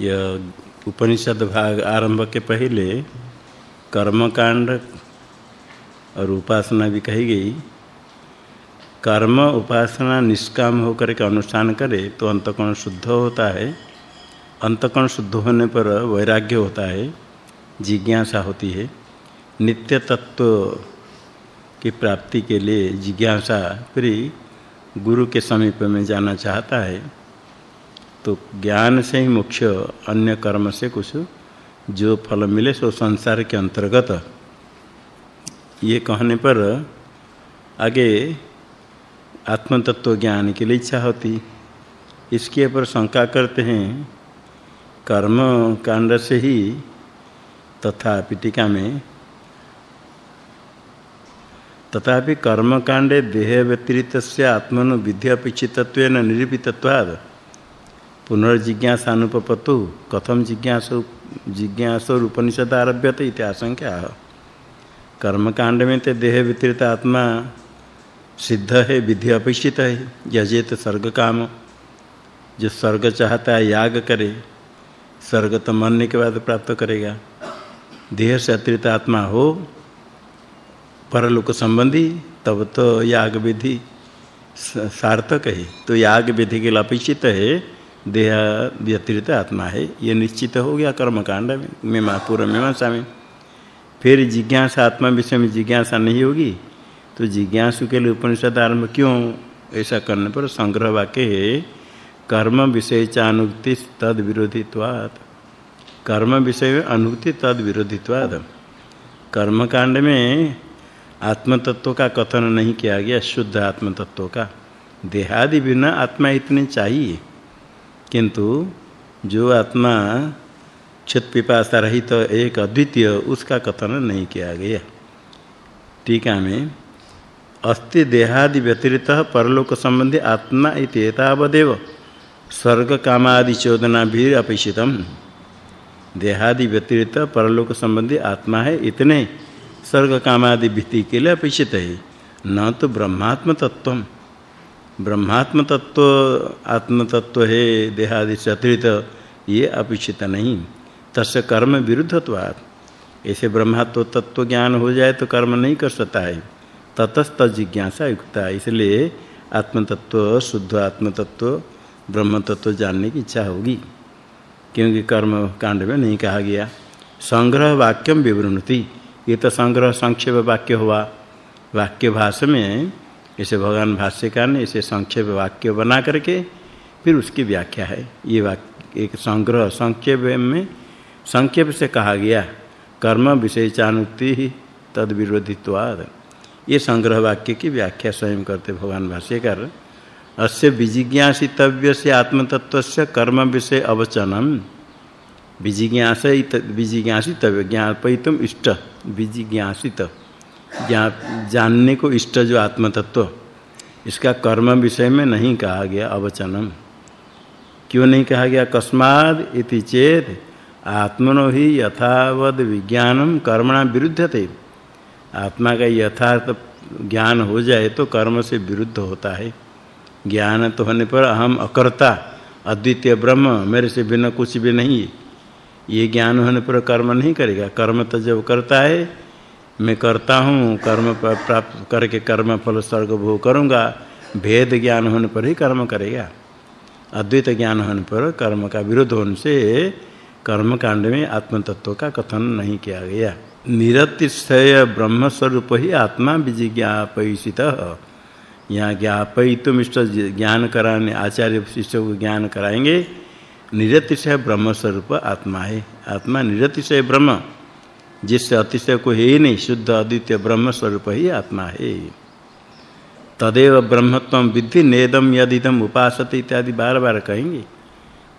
यह उपनिषद भाग आरंभ के पहले कर्म कांड और उपासना भी कही गई। कर्म, उपासना निष्काम होकर के अनुष्ठान करे तो अंतकोण शुद्ध होता है। अंतकोण शुद्ध होने पर वैराग्य होता है, जिज्ञासा होती है। नित्य तत्व की प्राप्ति के लिए जिज्ञासा फिर गुरु के समीप में जाना चाहता है। तो ज्ञान से ही मुख्य अन्य कर्म से कुछ जो फल मिले सो संसार के अंतर्गत। ये कहने पर आगे आत्म तत्व ज्ञान के लिए इच्छा होती। इसके ऊपर शंका करते हैं। कर्म कांड से ही तथा पिटिका में तथापि कर्म कांडे देह व्यतिरिक्त आत्मनु विधि अपेक्षितत्वेन निरूपितत्वाद। पुनर्जिज्ञासानुपपतु कथम जिज्ञासु जिज्ञासो उपनिषद आरभ्यते आशंका। कर्म कांड में तो देह व्यतिरिक्त आत्मा सिद्ध है विधि अपेक्षित है यजेत स्वर्ग काम जो स्वर्ग चाहता है, याग करे स्वर्ग तो मरने के बाद प्राप्त करेगा। देह से अतिरिक्त आत्मा हो, परलोक संबंधी, तब तो याग विधि सार्थक है। तो याग विधि के लिए अपेक्षित है देह व्यतिरिक्त आत्मा है। ये निश्चित हो गया कर्म कांड में पूर्व मीमांसा में। फिर जिज्ञासा, आत्मा विषय में जिज्ञासा नहीं होगी तो जिज्ञासु के लिए उपनिषद आरंभ क्यों? ऐसा करने पर संग्रह वाक्य है, कर्म विषय चानुक्ति तद विरोधित्वात् कर्म विषय में अनुक्ति तद विरोधित्वाद कर्म कांड में आत्म तत्व का कथन नहीं किया गया, शुद्ध आत्म तत्व का। देहादि बिना आत्मा इतनी चाहिए। किंतु जो आत्मा क्षत पिपासा रहित तो एक अद्वितीय, उसका कथन नहीं किया गया। टीका में, अस्ति देहादि व्यतिरिक्त परलोक संबंधी आत्मा इतेतावदेव स्वर्ग कामादि चोदना भी अपेक्षितम। देहादि व्यतिरिक्त परलोक संबंधी आत्मा है इतने, स्वर्ग कामादि भीति के लिए अपेक्षित है। न तो ब्रह्मात्म तत्व ब्रह्मात्म तत्व आत्म तत्व है देहादि अतिरिक्त ये अपेक्षित नहीं। तस्य कर्म विरुद्धत्वात्। ऐसे ब्रह्मात्म तत्व ज्ञान हो जाए तो कर्म नहीं कर सकता है। ततस्त जिज्ञासा युक्ता। इसलिए आत्म तत्व शुद्ध आत्म तत्व ब्रह्म तत्व जानने की इच्छा होगी। क्योंकि कर्म कांड में नहीं कहा गया। संग्रह वाक्यम विवृणति। ये तो संग्रह, संक्षेप वाक्य हुआ। वाक्य भाषा में इसे भगवान भाष्यकार ने इसे संक्षेप वाक्य बना करके फिर उसकी व्याख्या है। ये वाक्य एक संग्रह, संक्षेप में संक्षेप से कहा गया, कर्म ही तद विरोधित्वाद ये संग्रह वाक्य की व्याख्या स्वयं करते भगवान भाष्यकार। अस्य विजिज्ञासितव्य से आत्मतत्व से कर्म विषय अवचनम। विजिज्ञास विजिज्ञासितव्य, ज्ञापयितुम इष्ट। विजिज्ञासित। जानने को इष्ट जो आत्मतत्व, इसका कर्म विषय में नहीं कहा गया अवचनम। क्यों नहीं कहा गया? कस्माद इति चेत आत्मनो ही यथावद विज्ञानम कर्मणा विरुद्धते आत्मा का यथार्थ ज्ञान हो जाए तो कर्म से विरुद्ध होता है। ज्ञान तो होने पर अहम अकर्ता, अद्वितीय ब्रह्म, मेरे से बिना कुछ भी नहीं है। ये ज्ञान होने पर कर्म नहीं करेगा। कर्म तो जब करता है मैं करता हूँ, कर्म प्राप्त करके कर्म फल स्वर्ग भोग करूँगा। भेद ज्ञान होने पर ही कर्म करेगा। अद्वैत ज्ञान होने पर कर्म का विरोध होने से कर्म कांड में आत्म तत्व का कथन नहीं किया गया। निरतिशय ब्रह्म स्वरूप ही आत्मा विजिज्ञापयित यहाँ ज्ञापयितुम इष्ट ज्ञान कराने, आचार्य शिष्य को ज्ञान कराएँगे। निरतिशय ब्रह्म स्वरूप आत्मा है। आत्मा निरतिशय ब्रह्म। जिससे अतिशय को है ही नहीं, शुद्ध अद्वितीय ब्रह्म स्वरूप ही आत्मा है। तदेव ब्रह्मत्व विद्धि नेदम यदिदम उपासते इत्यादि बार-बार कहेंगे।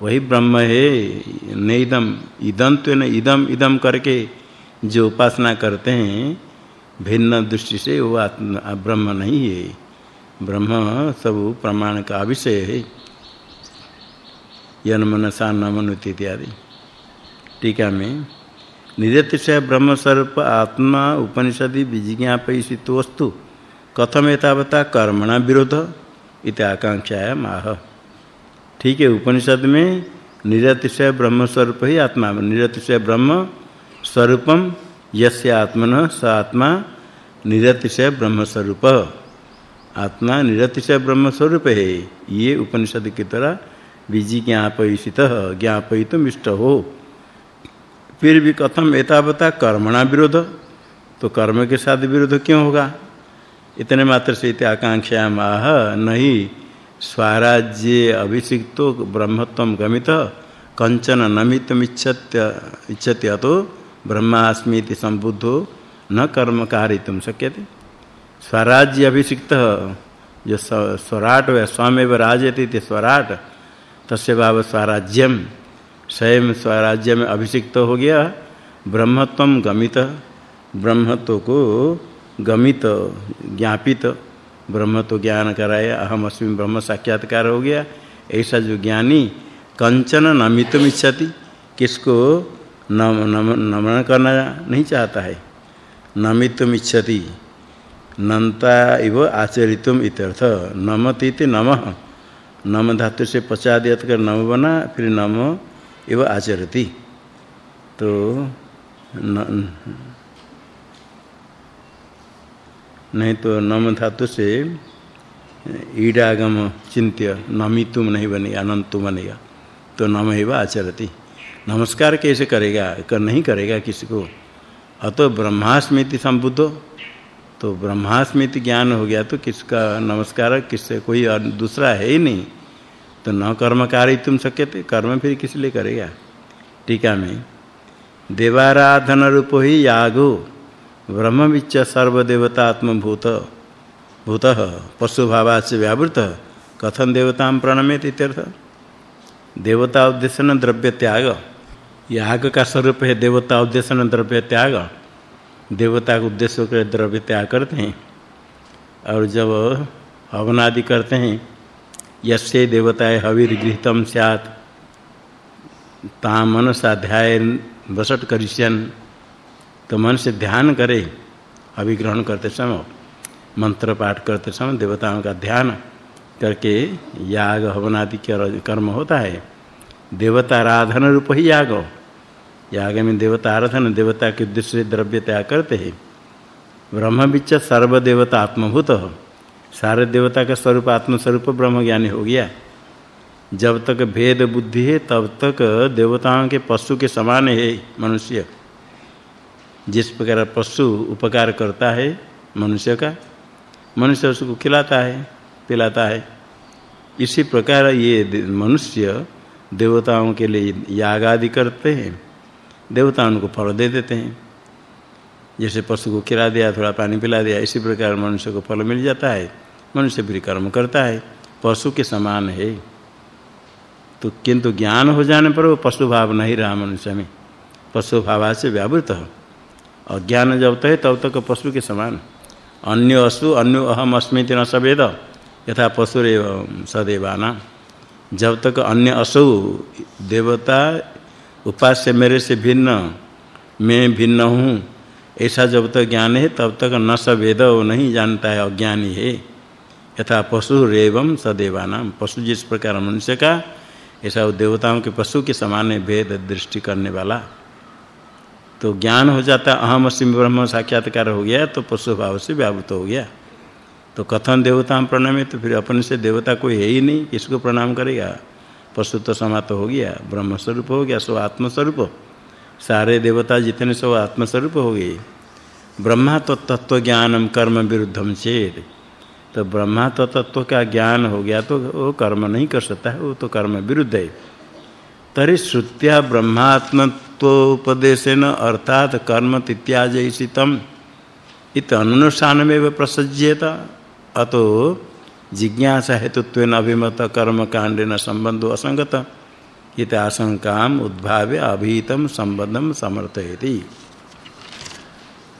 वही ब्रह्म है नेदम इदंत्व न इदम इदम करके जो उपासना करते हैं, भिन्न दृष्टि से वो आत्मा ब्रह्म नहीं है। ब्रह्म सब प्रमाण का विषय है। यन मनसा न मनुति इत्यादि। टीका में निरतिशय ब्रह्म स्वरूप आत्मा उपनिषदि विजिज्ञापयित वस्तु। कथम एतावता कर्मणा विरोध इति आकांक्षाया माह ठीक है, उपनिषद में निरतिशय ब्रह्म स्वरूप ही आत्मा निरतिशय ब्रह्म स्वरूपम, यस्य आत्मन स आत्मा निरतिशय ब्रह्म स्वरूप आत्मा निरतिशय ब्रह्म स्वरूप है, ये उपनिषद की तरह बीजी ज्ञापयित ज्ञापयितुम इष्ट हो फिर भी कथम एतावता कर्मणा विरोध तो कर्म के साथ विरोध क्यों होगा? इतने मात्र से इति आकांक्षा माह नहीं, स्वराज्य अभिषिक्तो ब्रह्मत्वम गमित, कंचन नमितम इच्छत्य तो ब्रह्मास्मि इति संबुद्धो, न कर्म कारितुम शक्यते। स्वराज्य अभिषिक्त, जो स्वराट है स्वमेव राजयति इति स्वराट, तस्य भाव स्वराज्यम। स्वयं स्वराज्य में अभिषिक्त हो गया। ब्रह्मत्वम गमित। ब्रह्मत्व को गमित ज्ञापित। ब्रह्म तो ज्ञान कराया अहम अस्मि ब्रह्म साक्षात्कार हो गया। ऐसा जो ज्ञानी कंचन नमितम इच्छति किसको नम, नम, नमन करना नहीं चाहता है। नमितम इच्छति नंता इव आचरितुम इत्यर्थ नमति नमः। नम धातु से पचादियत कर नम बना फिर नम इव आचरति। तो न, नहीं तो नम धातु से ईडागम चिंत्य नमितुम नहीं बनेगा अनंतुम बनेगा। तो नम एव आचरति। नमस्कार कैसे करेगा? कर नहीं करेगा किसी को। अतो ब्रह्मास्मृति संबुद्धो। तो ब्रह्मास्मृति ज्ञान हो गया तो किसका नमस्कार किससे कोई दूसरा है ही नहीं। तो न कर्मकारी तुम सकते, कर्म फिर किस लिए करेगा? टीका में, देवाराधन रूप ही यागो ब्रह्मविच्च सर्वदेवतात्मभूत, भूत, पशुभावाच व्यावृत कथन देवतां प्रणमेत इत्यर्थ? देवता उद्देशन द्रव्य त्याग, याग का स्वरूप है देवता उद्देशन द्रव्य त्याग, देवता का उद्देश्य कर द्रव्य त्याग करते हैं, और जब हवन आदि करते हैं यस्य देवताय हविर्गृहितम स्यात्। तामन साध्याय बसट करिष्यन। तो मन से ध्यान करे अभिग्रहण करते समय, मंत्र पाठ करते समय देवताओं का ध्यान करके याग, हवन आदि कर्म होता है। देवता आराधन रूप ही याग। याग में देवता आराधन, देवता के उद्देश्य द्रव्य त्याग करते हैं। ब्रह्म बिच्च सर्वदेवता आत्मभूत सारे देवता का स्वरूप आत्म स्वरूप ब्रह्म ज्ञानी हो गया। जब तक भेद बुद्धि है, तब तक देवताओं के पशु के समान है मनुष्य। जिस प्रकार पशु उपकार करता है मनुष्य का, मनुष्य उसको खिलाता है, पिलाता है। इसी प्रकार ये मनुष्य देवताओं के लिए याग आदि करते हैं देवता उनको फल दे देते हैं। जैसे पशु को खिला दिया, थोड़ा पानी पिला दिया, इसी प्रकार मनुष्य को फल मिल जाता है। मनुष्य भी कर्म करता है। पशु के समान है। तो किंतु ज्ञान हो जाने पर वो पशु भाव नहीं रहा मनुष्य में। पशु भाव से व्यावृत हो। अज्ञान जब तक है तब तक पशु के समान। अन्य असु अन्य अहम अस्मिति न सवेद यथा पशुरेव, सदेवाना। जब तक अन्य असु, देवता उपास्य मेरे से भिन्न, मैं भिन्न हूँ। ऐसा जब तक ज्ञान है, तब तक न सवेद वो नहीं जानता है, अज्ञानी है। यथा पशु रेवम सदेवाना। पशु जिस प्रकार मनुष्य का, ऐसा देवताओं के पशु के समान है, भेद दृष्टि करने वाला। तो ज्ञान हो जाता, अहम अस्मि ब्रह्म साक्षात्कार हो गया तो पशु भाव से व्यावृत हो गया। तो कथन देवता प्रणाम तो फिर अपने से देवता कोई है ही नहीं, किसको प्रणाम करेगा? पशु तो समाप्त हो गया ब्रह्म स्वरूप हो गया, सो आत्म स्वरूप सारे देवता जितने सब आत्म स्वरूप हो गए। ब्रह्मा तो तत्व ज्ञानम कर्म विरुद्धम चेत। तो ब्रह्मा तो तत्व का ज्ञान हो गया तो वो कर्म नहीं कर सकता है, वो तो कर्म विरुद्ध है। तरी श्रुत्या ब्रह्मात्म तत्वोपदेशन अर्थात कर्म तित्याजयितम इत अनुष्ठानमेव प्रसज्येत। अतो जिज्ञासा हेतुत्वेन अभिमत कर्म कांडेन संबंधो असंगत। इत आशंकाम उद्भाव्य अभीतम संबंधम समर्थयति।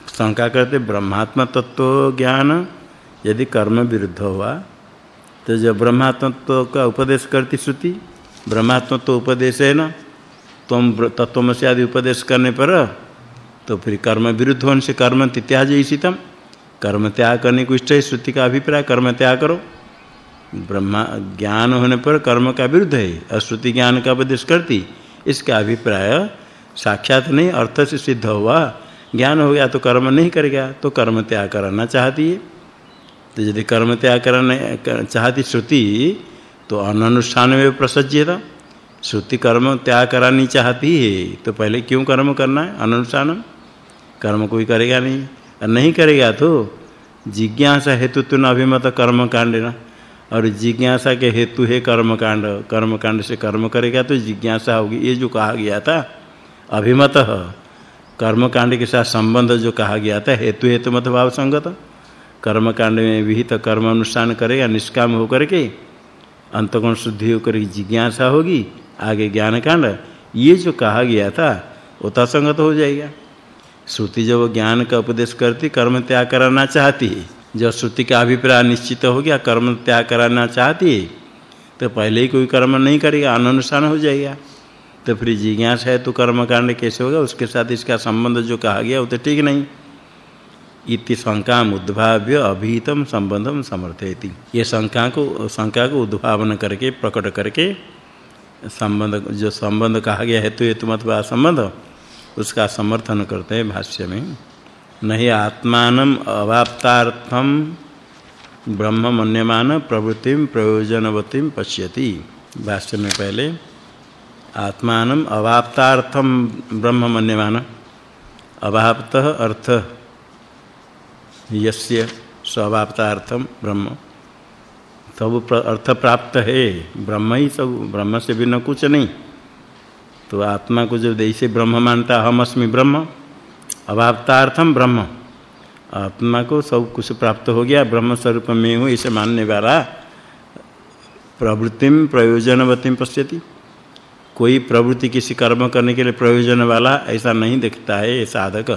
शंका करते, ब्रह्मात्म तत्व ज्ञान यदि कर्म विरुद्ध हुआ तो जब ब्रह्मात्मत्व का उपदेश करती श्रुति ब्रह्मात्मत्व उपदेश है ना तम तत्वमसी आदि उपदेश करने पर तो फिर कर्म विरुद्ध होने से कर्म त्याज इसितम कर्म त्याग करने को इष्ट है, श्रुति का अभिप्राय, कर्म त्याग करो। ब्रह्मा ज्ञान होने पर कर्म का विरुद्ध है, अश्रुति ज्ञान का उपदेश करती इसका अभिप्राय साक्षात नहीं, अर्थ से सिद्ध हुआ, ज्ञान हो गया तो कर्म नहीं करेगा तो कर्म त्याग करना चाहती है। तो यदि कर्म त्याग करना, चाहती श्रुति तो अनुष्ठान में प्रसज्यता श्रुति कर्म त्याग करानी चाहती है तो पहले क्यों कर्म करना है? अनुष्ठान कर्म कोई करेगा नहीं। और नहीं करेगा तो जिज्ञासा हेतु तो न अभिमत कर्म कांड ना। और जिज्ञासा के हेतु है कर्मकांड कर्मकांड से कर्म करेगा तो जिज्ञासा होगी। ये जो कहा गया था, अभिमत, कर्मकांड के साथ संबंध जो कहा गया था, हेतु हेतु मत भाव संगत। कर्मकांड में विहित कर्म अनुष्ठान करेगा, निष्काम होकर के अंतकोण शुद्धि होकर जिज्ञासा होगी, आगे ज्ञान कांड ये जो कहा गया था, वो तसंगत हो जाएगा। श्रुति जब ज्ञान का उपदेश करती, कर्म त्याग कराना चाहती है जब श्रुति का अभिप्राय निश्चित हो गया, कर्म त्याग कराना चाहती है तो पहले ही कोई कर्म नहीं करेगा अनुष्ठान हो जाएगा। तो फिर जिज्ञासा है तो कर्म कांड कैसे होगा? उसके साथ इसका संबंध जो कहा गया, वो तो ठीक नहीं। इति शंका उद्भाव्य अभिहितम संबंधम समर्थयति। ये शंका को शंका को उद्भावन करके, प्रकट करके, संबंध, जो संबंध कहा गया हेतु हेतु मतलब संबंध, उसका समर्थन करते हैं भाष्य में। नहीं आत्मान अवाप्तार्थम ब्रह्म मन्यमान प्रवृत्ति प्रयोजनवती पश्यति। भाष्य में पहले, आत्मान अवाप्तार्थम ब्रह्म मन्यमान अवाप्त अर्थ, यस्य स्वावाप्तार्थम ब्रह्म। सब अर्थ प्राप्त है, ब्रह्म ही सब, ब्रह्म से बिना कुछ नहीं। तो आत्मा को जब ऐसे ब्रह्म मानता, हम अस्मि ब्रह्म। अभावतार्थम ब्रह्म। आत्मा को सब कुछ प्राप्त हो गया ब्रह्म स्वरूप में हूँ, इसे मानने वाला प्रवृत्तिम प्रयोजनवतीम पश्यति। कोई प्रवृत्ति किसी कर्म करने के लिए प्रयोजन वाला ऐसा नहीं दिखता है साधक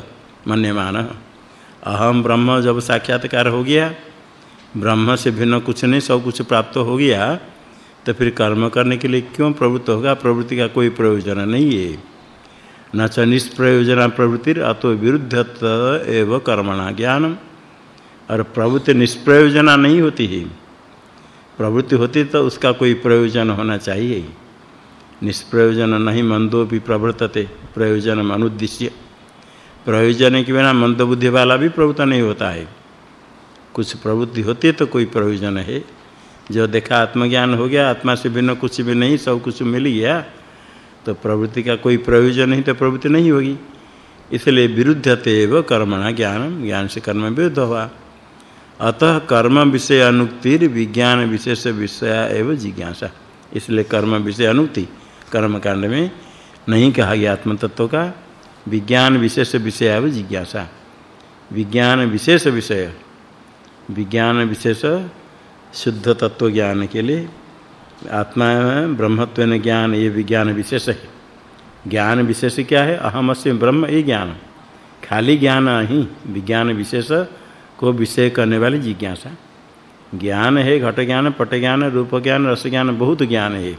मन्यमान। अहम ब्रह्म जब साक्षात्कार हो गया, ब्रह्म से भिन्न कुछ नहीं, सब कुछ प्राप्त हो गया तो फिर कर्म करने के लिए क्यों प्रवृत्त होगा? प्रवृत्ति का कोई प्रयोजन नहीं है। न च निष्प्रयोजना प्रवृत्ति अतो विरुद्धत एव कर्मणा ज्ञानम। और प्रवृत्ति निष्प्रयोजना नहीं होती है। प्रवृत्ति होती तो उसका कोई प्रयोजन होना चाहिए। निष्प्रयोजन नहीं मंदो भी प्रवर्तते प्रयोजन अनुद्देश्य। प्रयोजन के बिना मंद बुद्धि वाला भी प्रवृत्त नहीं होता है। कुछ प्रवृत्ति होती है तो कोई प्रयोजन है। जो देखा आत्मज्ञान हो गया, आत्मा से बिना कुछ भी नहीं, सब कुछ मिल गया तो प्रवृत्ति का कोई प्रयोजन नहीं तो प्रवृत्ति नहीं होगी। इसलिए विरुद्ध विरुद्धतेव कर्मणा ज्ञान ज्ञान से कर्म विरुद्ध हुआ अतः कर्म विषय अनुक्तिर विज्ञान विशेष विषय एवं जिज्ञासा। इसलिए कर्म विषय अनुक्ति, कर्म कांड में नहीं कहा गया आत्म तत्व का। विज्ञान विशेष विषय एवं जिज्ञासा। विज्ञान विशेष विषय, विज्ञान विशेष शुद्ध तत्व ज्ञान के लिए आत्मा ब्रह्मत्व ज्ञान, ये विज्ञान विशेष है। ज्ञान विशेष क्या है? अहम अस्मि ब्रह्म ये ज्ञान। खाली ज्ञान ही विज्ञान विशेष को विषय करने वाली जिज्ञासा। ज्ञान है, घट ज्ञान, पट ज्ञान, रूप ज्ञान, रस ज्ञान, बहुत ज्ञान है।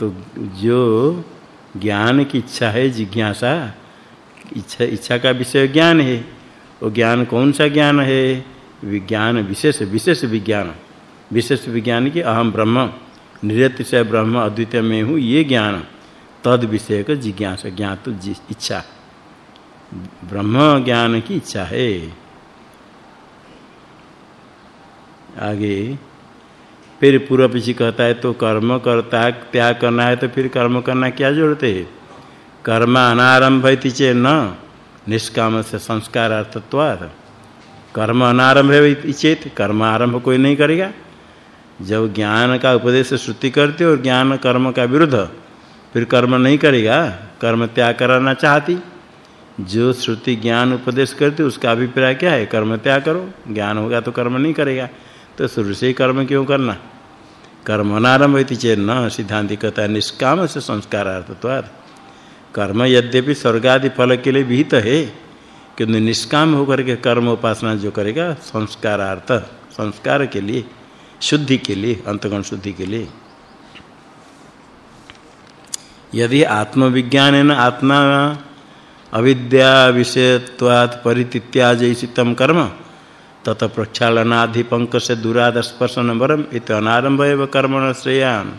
तो जो ज्ञान की इच्छा है, जिज्ञासा, इच्छा इच्छा का विषय ज्ञान है, वो ज्ञान कौन सा ज्ञान है? विज्ञान विशेष विशेष विज्ञान। विशेष विज्ञान की अहम ब्रह्म। निरतिशय ब्रह्म अद्वितीय में हूँ, ये ज्ञान, तद विषय का जिज्ञासा ज्ञात इच्छा। ब्रह्म ज्ञान की इच्छा है। आगे, फिर पूर्व पीछे कहता है तो कर्म करता, त्याग करना है तो फिर कर्म करना क्या ज़रूरत है? कर्म अनारंभ चे न, निष्काम से संस्कार अर्थत्वात्। कर्म अनारंभ है चेत, कर्म आरंभ कोई नहीं करेगा। जब ज्ञान का उपदेश श्रुति करते और ज्ञान कर्म का विरुद्ध, फिर कर्म नहीं करेगा, कर्म त्याग करना चाहती। जो श्रुति ज्ञान उपदेश करती उसका अभिप्राय क्या है? कर्म त्याग करो, ज्ञान होगा तो कर्म नहीं करेगा। तो शुरू से ही कर्म क्यों करना? कर्म अनारंभ इति चेत न सिद्धांति कहता निष्काम से संस्कारार्थत्वात्। कर्म यद्यपि स्वर्ग आदि फल के लिए विहित है किंतु निष्काम होकर के कर्म उपासना जो करेगा, संस्कारार्थ, संस्कार के लिए। शुद्धि के लिए, अंतगण शुद्धि के लिए। यदि आत्मविज्ञान है न आत्मा अविद्या विषयत्वात् परितित्याजयितम कर्म, तत प्रक्षालनाधि पंक से दुराद स्पर्शन वरम इत अनारंभ एव कर्मण श्रेयान।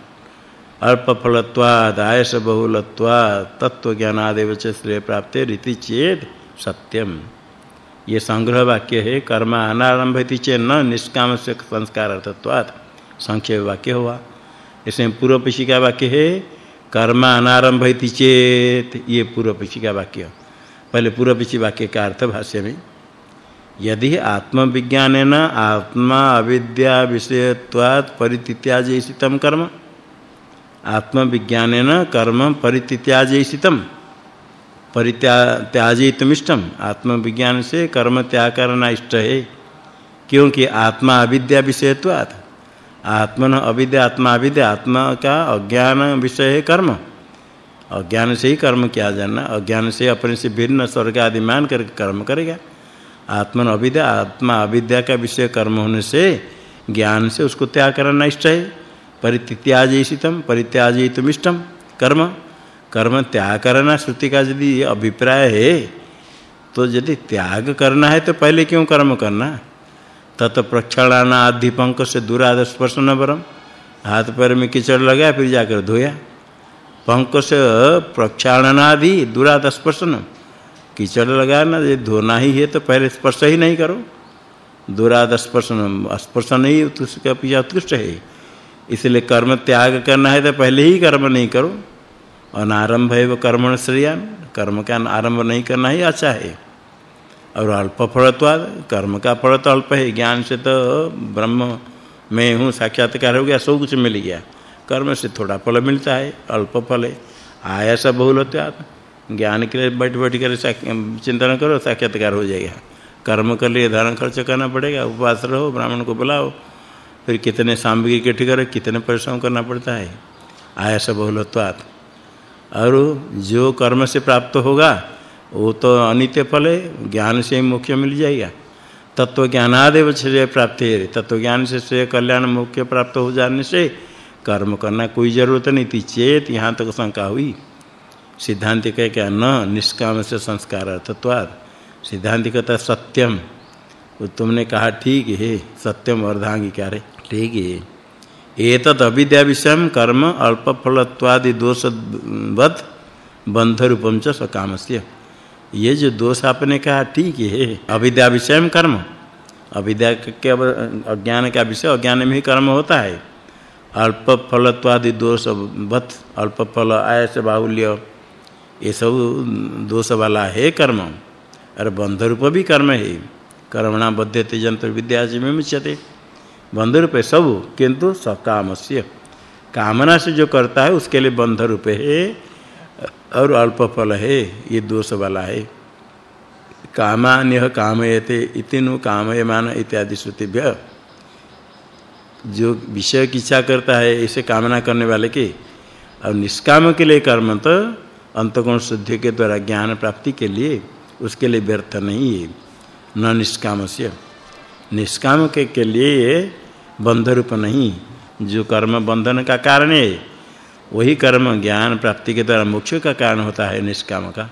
अल्प फलत्वाद आयस बहुलत्वाद तत्व ज्ञानादेव च श्रेय प्राप्ते रीति चेत सत्यम। ये संग्रह वाक्य है, कर्म अनारंभ इति चे न निष्काम से संस्कार अर्थत्वात् संक्षेप वाक्य हुआ। इसमें पूर्व पक्षी का वाक्य है, कर्म अनारंभ इति चेत, ये पूर्व पक्षी का वाक्य। पहले पूर्व पक्षी वाक्य का अर्थ भाष्य में, यदि आत्मविज्ञानेन आत्मा अविद्या विषयत्वात् परित्याजयितम कर्म। आत्मविज्ञानेन कर्म परित्याजयितम परित्याजितमिष्टम आत्मविज्ञान से कर्म त्याग करना इष्ट है क्योंकि आत्मा अविद्या विषयत्वात्। आत्मन अविद्या, आत्मा अविद्या, आत्मा का अज्ञान विषय है कर्म। अज्ञान से ही कर्म किया जाना, अज्ञान से अपने से भिन्न स्वर्ग आदि मान करके कर्म करेगा। आत्मन अविद्या, आत्मा अविद्या का विषय कर्म होने से ज्ञान से उसको त्याग करना इष्ट है परित्याजितम परित्याजितमिष्टम कर्म कर्म त्याग करना श्रुति का यदि अभिप्राय है तो यदि त्याग करना है तो पहले क्यों कर्म करना? तत आदि पंक से दूराद स्पर्शन वरम हाथ पैर में कीचड़ लगा फिर जाकर धोया। पंक से प्रक्षालनादि दूराद स्पर्शन कीचड़ लगा ना। ये धोना ही है तो पहले स्पर्श ही नहीं करो। दूराद स्पर्शन स्पर्शन ही उसका पीछा उत्कृष्ट है। इसलिए कर्म त्याग करना है तो पहले ही कर्म नहीं करो। अनारंभ है वो कर्मण श्रेयान कर्म का आरंभ नहीं करना ही अच्छा है। और अल्प फलत्वाद कर्म का फल तो अल्प है। ज्ञान से तो ब्रह्म मैं हूँ, साक्षात्कार हो गया, सब कुछ मिल गया। कर्म से थोड़ा फल मिलता है, अल्प फल है। आयास बहुलत्वाद ज्ञान के लिए बैठ बैठ कर चिंतन करो, साक्षात्कार हो जाएगा। कर्म के लिए धन खर्च करना पड़ेगा। उपवास रहो, ब्राह्मण को बुलाओ। फिर कितने सामग्री इकट्ठी करो, कितने परिश्रम करना पड़ता है। आयास बहुलत्वाद और जो कर्म से प्राप्त होगा, वो तो अनित्य फल है, ज्ञान से ही मुख्य मिल जाएगा। तत्व ज्ञानादेव श्रेय प्राप्ति है तत्व ज्ञान से श्रेय कल्याण मुख्य प्राप्त हो जाने से कर्म करना कोई ज़रूरत नहीं थी। चेत यहाँ तक शंका हुई। सिद्धांत कह क्या? न, निष्काम से संस्कार अर्थत्वाद सिद्धांत कहता, सत्यम। तो तुमने कहा, ठीक है, सत्यम अर्धांगी क्या रे? ठीक है। एतद अविद्या विषय कर्म अल्प फलत्वादि दोषवत बंध रूपम च सकामस्य ये जो दोष आपने कहा, ठीक है अविद्या विषय कर्म। अविद्या के अज्ञान का विषय, अज्ञान में ही कर्म होता है। अल्प फलत्वादि दोषवत अल्प फल आयस, बाहुल्य, ये सब दोष वाला है कर्म। और बंध रूप भी कर्म है। कर्मणा बध्यते जंत्र विद्या में मुच्यते। बंध रूप सब, किंतु सकामस्य। कामना से जो करता है, उसके लिए बंध रूप है, और अल्प फल है, ये दोष वाला है। कामान्य कामयते, इतिनु कामयमान इत्यादि श्रुतिभ्य। जो विषय की इच्छा करता है, इसे कामना करने वाले के, और निष्काम के लिए कर्म तो अंतकोण शुद्धि के द्वारा ज्ञान प्राप्ति के लिए, उसके लिए व्यर्थ नहीं है। न निष्कामस्य। निष्काम के, के लिए बंध रूप नहीं जो कर्म बंधन का कारण है वही कर्म ज्ञान प्राप्ति के द्वारा मोक्ष का कारण होता है निष्काम का।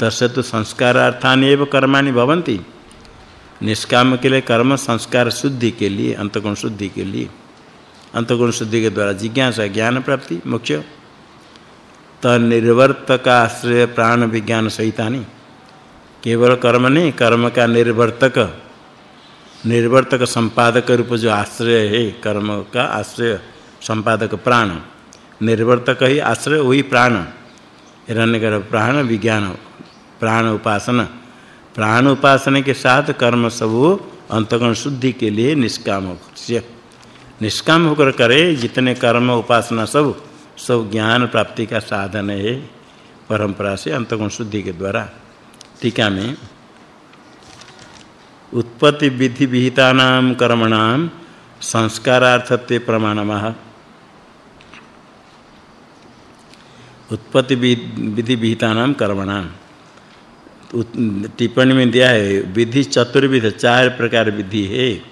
तस्य तो एव कर्माणि भवन्ति। निष्काम के लिए कर्म संस्कार शुद्धि के लिए अंतगुण शुद्धि के लिए। अंतगुण शुद्धि के द्वारा जिज्ञासा ज्ञान प्राप्ति मोक्ष। तनिर्वर्तक आश्रय प्राण विज्ञान सहितानि। केवल कर्म नहीं कर्म का निर्वर्तक निर्वर्तक संपादक रूप जो आश्रय है, कर्म का आश्रय संपादक प्राण। निर्वर्तक ही आश्रय वही प्राण। हिरण्यगर्भ प्राण, विज्ञान प्राण उपासना। प्राण उपासना के साथ कर्म सब अंतगण शुद्धि के लिए निष्काम से निष्काम होकर करे, जितने कर्म उपासना सब सब ज्ञान प्राप्ति का साधन है परंपरा से अंतगुण शुद्धि के द्वारा। टीका में उत्पत्ति विधि विहितानाम कर्मणाम संस्कारार्थत्व प्रमाणमः। उत्पत्ति विधि विहितानाम कर्मणाम टिप्पणी में दिया है, विधि चतुर्विध, चार प्रकार विधि है।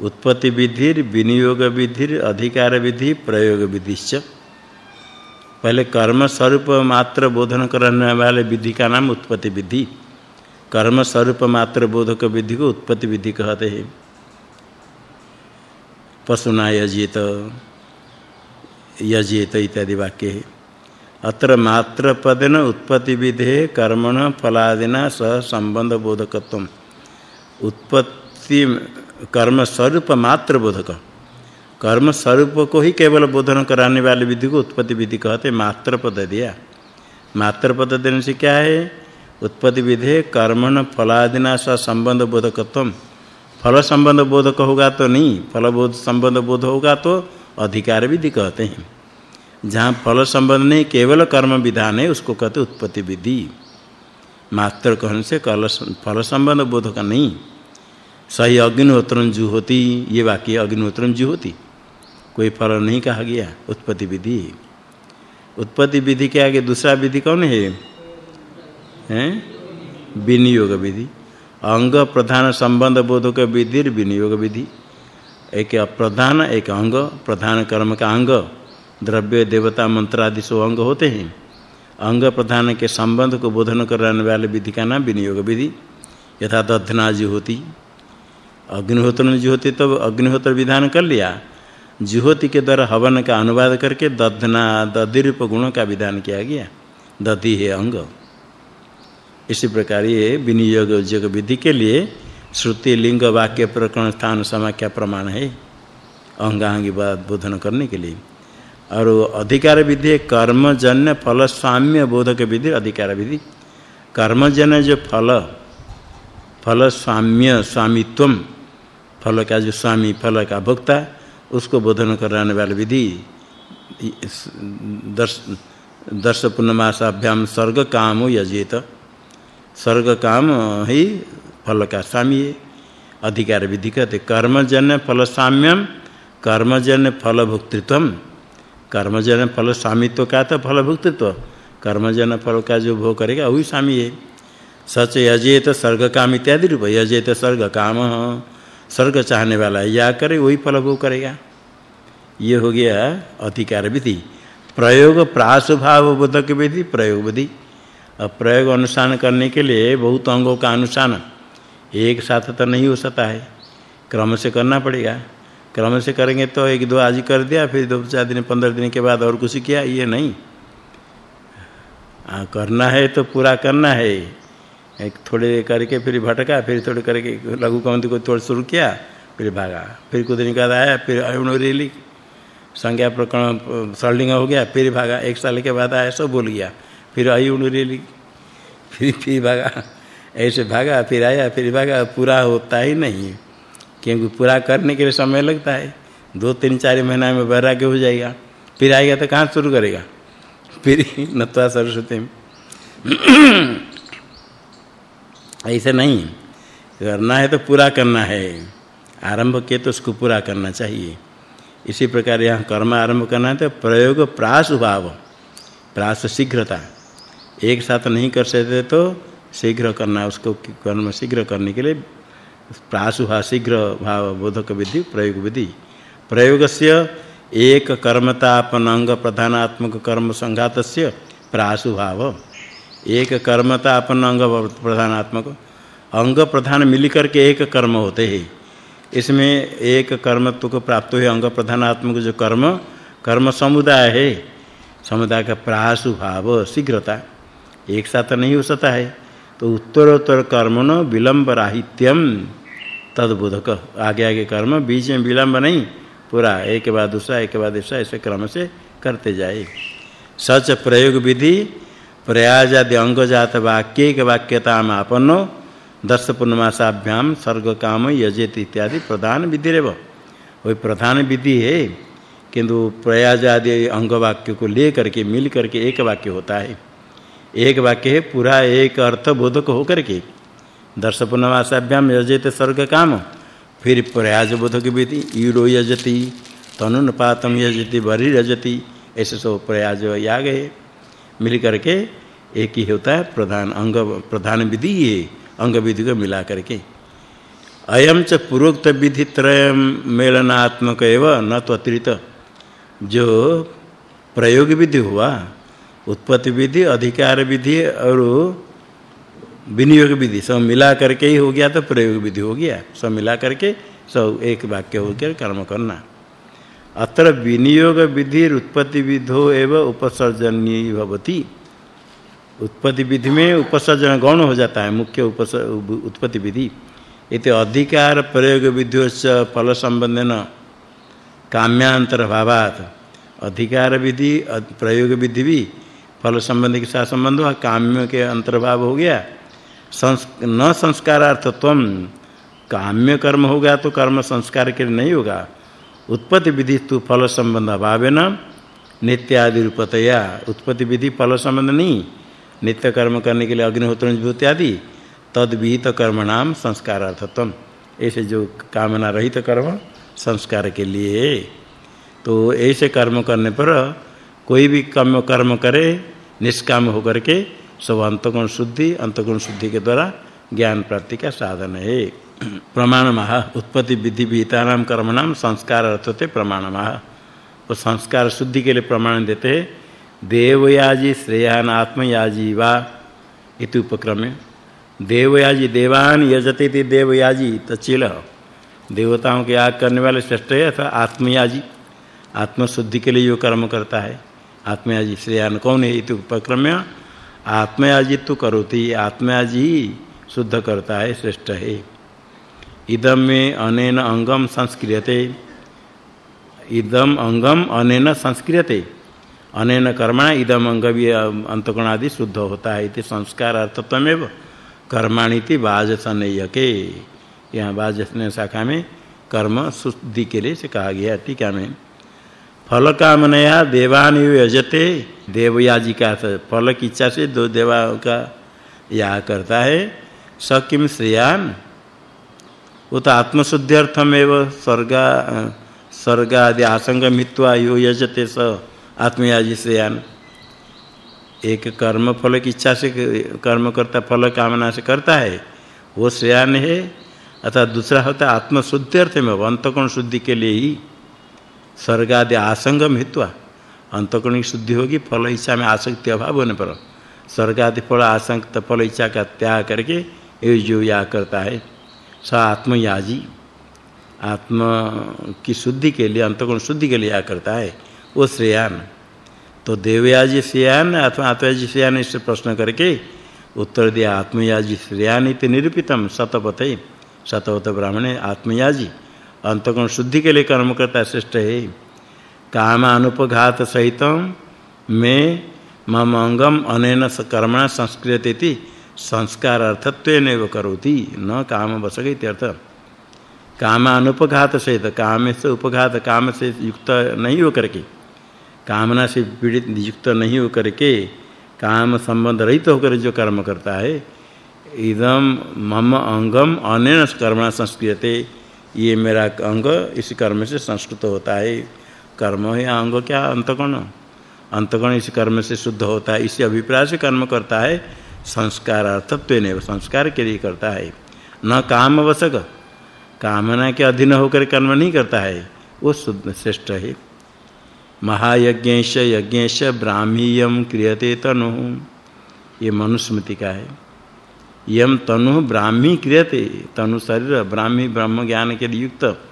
उत्पत्ति विधि, विनियोग विधि, अधिकार विधि, प्रयोग विधिश्च। पहले कर्म स्वरूप मात्र बोधन करने वाले विधि का नाम उत्पत्ति विधि। कर्म स्वरूप मात्र बोधक विधि को उत्पत्ति विधि कहते हैं। पशुना यजेत, यजित इत्यादि वाक्य है। अत्र मात्र पदेन उत्पत्ति विधे कर्मण फलादिना सह संबंध बोधकत्व उत्पत्ति कर्म स्वरूप मात्र बोधक। कर्म स्वरूप को ही केवल बोधन कराने वाले विधि को उत्पत्ति विधि कहते मात्र पद दिया। मात्र पद देने से क्या है? उत्पत्ति विधे कर्मण फलादिना सह संबंध बोधकत्व फल संबंध बोधक होगा तो नहीं फल बोध संबंध बोध होगा तो अधिकार विधि कहते हैं। जहाँ फल संबंध नहीं, केवल कर्म विधान है, उसको कहते उत्पत्ति विधि मात्र कहने से कल फल संबंध बोध का नहीं। सही अग्निहोत्रम जुहोति ये वाक्य अग्निहोत्रम जुहोति कोई फल नहीं कहा गया उत्पत्ति विधि उत्पत्ति विधि के आगे दूसरा विधि कौन है? हैं? विनियोग विधि। अंग प्रधान संबंध बोधक विधि विनियोग विधि। एक प्रधान एक अंग, प्रधान कर्म का अंग। द्रव्य, देवता, मंत्र आदि सो अंग होते हैं। अंग प्रधान के संबंध को बोधन कराने वाले विधि का नाम विनियोग विधि। यथा दधनाजी होती। अग्निहोत्र में होती तब अग्निहोत्र विधान कर लिया। जुहोति के द्वारा हवन का अनुवाद करके दधना, दधिरूप गुणों का विधान किया गया। दधि है अंग। इसी प्रकार ये विनियोग जग विधि के लिए श्रुति, लिंग, वाक्य, प्रकरण, स्थान, समाख्या प्रमाण है। अंगांगी बात बोधन करने के लिए। और अधिकार विधि कर्मजन्य फल स्वाम्य बोधक विधि, अधिकार विधि। कर्मजन्य जो फल फल स्वाम्य स्वामित्वम, फल का जो स्वामी, फल का भोक्ता, उसको बोधन कराने वाली विधि। दर्श दर्श पूर्णमासाभ्याम स्वर्ग काम, यजेत। स्वर्ग काम ही फल का स्वामी है अधिकार विधि कहते कर्मजन्य फल साम्यम कर्मजन्य फल भुक्तृत्वम कर्मजन्य फल स्वामित्व का तो फल भुक्तृत्व। कर्मजन्य फल का जो भोग करेगा, वही स्वामी है सच यजेत स्वर्ग काम इत्यादि रूप, यजेत स्वर्ग काम स्वर्ग चाहने वाला या करे, वही फल भोग करेगा। ये हो गया अधिकार विधि। प्रयोग प्रासुभाव बोधक विधि, प्रयोग विधि। प्रयोग अनुसार करने के लिए बहुत अंगों का अनुसार एक साथ तो नहीं हो सकता है। क्रम से करना पड़ेगा। क्रम से करेंगे तो एक दो आज कर दिया फिर दो चार दिन पंद्रह दिन के बाद और कुछ किया ये नहीं। आ, करना है तो पूरा करना है। एक थोड़े करके फिर भटका फिर थोड़े करके लघु कौंती को थोड़ा शुरू किया फिर भागा। फिर कुछ दिन बाद आया फिर अयुण रेली। संज्ञा प्रकरण सर्लिंग हो गया फिर भागा। एक साल के बाद आया सब बोल गया। फिर आई रेली फिर फिर भागा। ऐसे भागा, फिर आया, फिर भागा। पूरा होता ही नहीं क्योंकि पूरा करने के लिए समय लगता है। दो, तीन, चार महीना में वैराग्य हो जाएगा। फिर आएगा तो कहाँ शुरू करेगा? फिर नत्वा सरस्वती ऐसे नहीं करना है तो पूरा करना है। आरंभ किए तो उसको पूरा करना चाहिए। इसी प्रकार यहाँ कर्म आरंभ करना है तो प्रयोग प्रास भाव। प्रास शीघ्रता। एक साथ नहीं कर सकते तो शीघ्र करना उसको कर्म शीघ्र करने के लिए प्रासुहा, शीघ्र भाव बोधक विधि, प्रयोग विधि। प्रयोगस्य एक कर्मतापन अंग प्रधानात्मक कर्म संघातस्य प्रासुभाव। एक कर्मता अपन अंग प्रधानात्मक अंग प्रधान मिलकर के एक कर्म होते हैं। इसमें एक कर्मत्व को प्राप्त हुए अंग प्रधानात्मक जो कर्म कर्म समुदाय है, समुदाय का प्रासु भाव शीघ्रता। एक साथ नहीं हो सकता है। तो उत्तरोत्तर कर्मणो विलंब राहित्यम, तदबोधक। आगे आगे कर्म, बीच में विलंब नहीं, पूरा, एक के बाद दूसरा, एक के बाद दूसरा ऐसे क्रम से करते जाए। सच प्रयोग विधि प्रयाज आदि अंग जात वाक्य के वाक्यता आपनो दर्श पूर्णमासाभ्याम, सर्ग काम, यजेत इत्यादि प्रधान विधि रेव। वही प्रधान विधि है, किंतु प्रयाज आदि अंग वाक्य को ले करके मिल करके एक वाक्य होता है। एक वाक्य है, पूरा एक अर्थ बोधक होकर के। दर्श पूर्णमासाभ्याम यजेत स्वर्ग काम, फिर प्रयाज बोधक विधि ईरो यजति, तनुनपातम यजति बरि यजति ऐसे सब प्रयाज या गए मिल करके एक ही होता है, प्रधान अंग, प्रधान विधि ये अंग विधि को मिला करके। अयम च पूर्वोक्त विधि त्रय मेलनात्मक एव न तो अतिरिक्त जो प्रयोग विधि हुआ उत्पत्ति विधि, अधिकार विधि और विनियोग विधि, सब मिला करके ही हो गया तो प्रयोग विधि हो गया। सब मिला करके सब एक वाक्य होकर कर्म करना। अत्र विनियोग विधि, उत्पत्ति विधो एवं उपसर्जनीय भवति। उत्पत्ति विधि में उपसर्जन गौण हो जाता है, मुख्य उत्पत्ति विधि। इति अधिकार प्रयोग विधियोच फल संबंधन काम्यांतर भावात अधिकार विधि प्रयोग विधि भी फल संबंध के साथ संबंध हुआ, काम्य के अंतर्भाव हो गया। संस, न संस्कारार्थत्व काम्य कर्म होगा तो कर्म संस्कार के लिए नहीं होगा। उत्पत्ति विधि तो फल संबंध अभावेन नित्यादि रूपतया। उत्पत्ति विधि फल संबंध नहीं। नित्य कर्म करने के लिए अग्निहोत्र आदि। तद विहित कर्म नाम संस्कारार्थत्व ऐसे जो कामना रहित कर्म, संस्कार के लिए। तो ऐसे कर्म करने पर कोई भी कर्म कर्म करे निष्काम होकर के सब अंतगुण शुद्धि अंतगुण शुद्धि के द्वारा ज्ञान प्राप्ति का साधन है। प्रमाण महा उत्पत्ति विधि विहिता नाम कर्म नाम संस्कार अर्थते प्रमाण महा वो संस्कार शुद्धि के लिए प्रमाण देते हैं। देवयाजी श्रेयान आत्मयाजी वा इति उपक्रम। देवयाजी देवान यजते थे देवयाजी तचिल देवताओं के याग करने वाले श्रेष्ठ है अथवा आत्मयाजी। आत्मशुद्धि के लिए जो कर्म करता है। आत्मयाजी, श्रेयान, कौन है इति उपक्रम्य? आत्मयाजी तो करोति आत्मयाजी शुद्ध करता है, श्रेष्ठ है। इदम में अनेन अंगम संस्क्रियते। इदम अंगम अनेन संस्क्रियते। अनेन कर्मणा इदम अंग भी अंतकोण आदि शुद्ध होता है इति संस्कार अर्थत्वमेव कर्माणीति वाजसनेयके यहाँ वाजसने शाखा में कर्म शुद्धि के लिए से कहा गया टीका में फल कामनया देवान यजते देवयाजी का फल की इच्छा से दो देवा का या करता है। स किम श्रेयान? वो तो आत्मशुद्ध्यर्थम एवं स्वर्गा स्वर्ग आदि आसंग मित्वा यो यजते स आत्मयाजी श्रेयान। एक कर्म फल की इच्छा से कर्म करता फल कामना से करता है, वो श्रेयान है। अथवा दूसरा होता है आत्मशुद्ध्यर्थ में अंतकोण शुद्धि के लिए ही स्वर्ग आदि आसंग मित्वा अंतकोण की शुद्धि होगी, फल इच्छा में आसक्ति अभाव होने पर। स्वर्ग आदि फल आसक्त फल इच्छा का त्याग करके ये जो या करता है, स आत्मयाजी। आत्मा की शुद्धि के लिए अंतकोण शुद्धि के लिए या करता है, वो श्रेयान। तो देवयाजी श्रेयान अथवा आत्मयाजी श्रेयान इससे प्रश्न करके उत्तर दिया, आत्मयाजी श्रेयान इति निरूपितम शतपथे शतपथ ब्राह्मणे आत्मयाजी। अंतगुण शुद्धि के लिए कर्म करता श्रेष्ठ है। काम अनुपघात सहित में मम अंगम अनेन कर्मणा संस्कृति संस्कार अर्थत्वेन करोति। न काम वसग इत्यर्थ। काम अनुपघात सहित काम से उपघात काम से युक्त नहीं हो करके। कामना से पीड़ित युक्त नहीं हो करके काम संबंध रहित होकर जो कर्म करता है इदम मम अंगम अनेन कर्मणा संस्कृते ये मेरा अंग इस कर्म से संस्कृत होता है। कर्म है अंग क्या? अंतकोण अंतकोण इस कर्म से शुद्ध होता है। इसी अभिप्राय से कर्म करता है। संस्कार अर्थत्व ने संस्कार के लिए करता है। न काम वसक कामना के अधीन होकर कर्म नहीं करता है। वो शुद्ध, श्रेष्ठ है। महायज्ञेश यज्ञेश ब्राह्मीयम क्रियते तनु। ये मनुस्मृति का है। यम तनु ब्राह्मी क्रियते। तनु शरीर ब्राह्मी ब्रह्म ज्ञान के लिए युक्त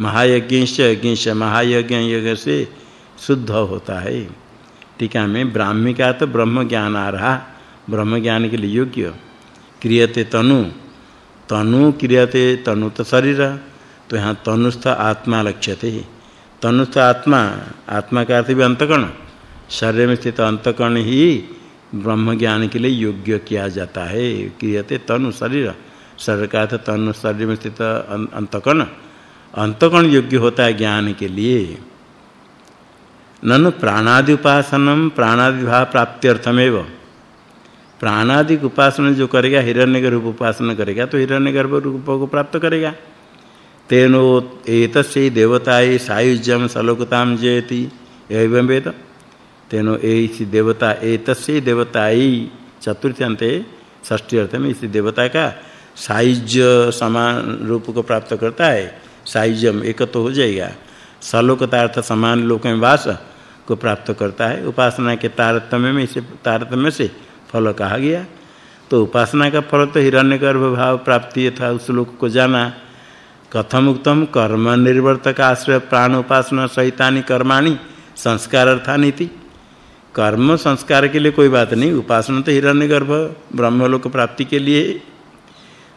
महायज्ञेश यज्ञेश महायज्ञ यज्ञ से शुद्ध होता है। टीका में ब्राह्मी का तो ब्रह्म ज्ञान आ रहा। ब्रह्म ज्ञान के लिए योग्य। क्रियते तनु। तनु क्रियते, तनु तो शरीर। तो यहाँ तनुस्थ आत्मा लक्ष्यते। तनुस्थ आत्मा आत्मा का अर्थ भी अंतकण शरीर में स्थित अंतकण ही ब्रह्म ज्ञान के लिए योग्य किया जाता है। क्रियते तनु शरीर। शरीर का अर्थ तनु शरीर में स्थित अंतकण अंतकण योग्य होता है ज्ञान के लिए। ननु प्राणादि उपासनम प्राणादि भाव प्राप्त्यर्थमेव। प्राणादि उपासना जो करेगा हिरण्यगर्भ उपासना करेगा तो हिरण्यगर्भ रूप को प्राप्त करेगा। तेनो एतस्य देवताय सायुज्यम सलोकताम जयति। एवं वेद। तेनो ए इसी देवता एतस्य देवताय, चतुर्थ अंत, षष्ठी अर्थ में इसी देवता का सायुज्य समान रूप को प्राप्त करता है सायुज्यम एक तो हो जाएगा। सलोकता अर्थ समान लोक में वास को प्राप्त करता है। उपासना के तारतम्य में इसे, तारतम्य से फल कहा गया। तो उपासना का फल तो हिरण्यगर्भ भाव प्राप्ति था उस लोक को जाना। कथम उत्तम कर्म निर्वर्तक आश्रय, प्राण उपासना सहितानि कर्माणि, संस्कार अर्थानीति कर्म संस्कार के लिए कोई बात नहीं, उपासना तो हिरण्यगर्भ, ब्रह्मलोक प्राप्ति के लिए।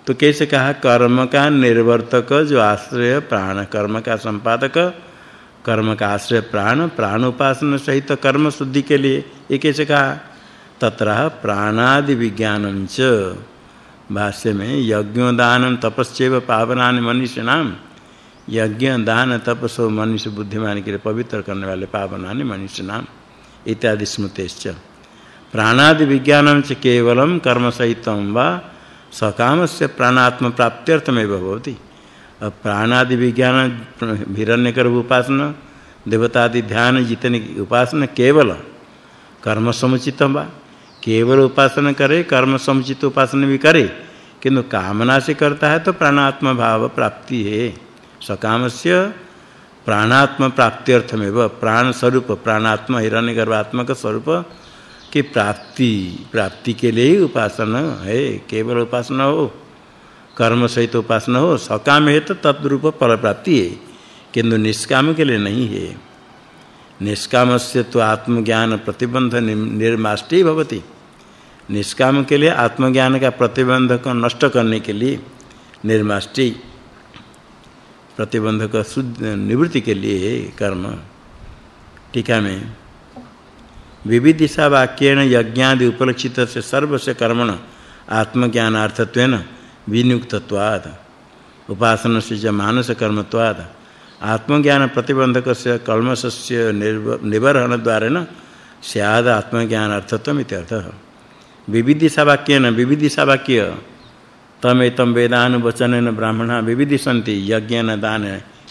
तो कैसे कहा? कर्म का निर्वर्तक, जो आश्रय, प्राण, कर्म का संपादक, कर्म का आश्रय, प्राण प्राण उपासना सहित तो कर्म शुद्धि के लिए। ये कैसे कहा? तत्र प्राणादि विज्ञानम च भाष्य में यज्ञ दान तपस्यव मनुष्य नाम यज्ञ दान तपस्व मनुष्य बुद्धिमान के लिए पवित्र करने वाले पावनानि मनुष्यनाम इत्यादि स्मृतेश्च। प्राणादि विज्ञानम च केवलम कर्म सहितम वा सकाम से प्राणात्म प्राप्त्यर्थमेव भवति। अब प्राणादि विज्ञान हिरण्यकर उपासना देवतादि ध्यान जितने उपासना केवल कर्म समुचित वा? केवल उपासना करे, कर्म समुचित उपासना भी करे किंतु कामना से करता है तो प्राणात्म भाव प्राप्ति है। सकामस्य प्राणात्म प्राप्त्यर्थमेव प्राण स्वरूप प्राणात्म, हिरण्यगर्भात्मक स्वरूप की प्राप्ति प्राप्ति के लिए ही उपासना है, केवल उपासना हो कर्म सहित उपासना हो, सकाम है तो तद्रूप फल प्राप्ति है, किंतु निष्काम के लिए नहीं है। निष्काम से तो आत्मज्ञान प्रतिबंध निर्माष्टि भवति। निष्काम के लिए आत्मज्ञान का प्रतिबंध को नष्ट करने के लिए निर्माष्टि प्रतिबंधक शुद्ध निवृत्ति के लिए कर्म। टीका में। विविधिशा वाक्येन यज्ञादि उपलक्षित से सर्वस्य कर्मण आत्मज्ञानार्थत्वेन विनियुक्तत्वात्। उपासना से मानस कर्मत्वात् आत्मज्ञान प्रतिबंधक से कल्मषस्य निबर्हन द्वारेण स्याद आत्मज्ञान अर्थत्वम इत्यर्थः। विविधिशा वाक्येन विविधिशा वाक्य तमेतम वेदानुवचनेन ब्राह्मणा विविधिसन्ति यज्ञेन दान,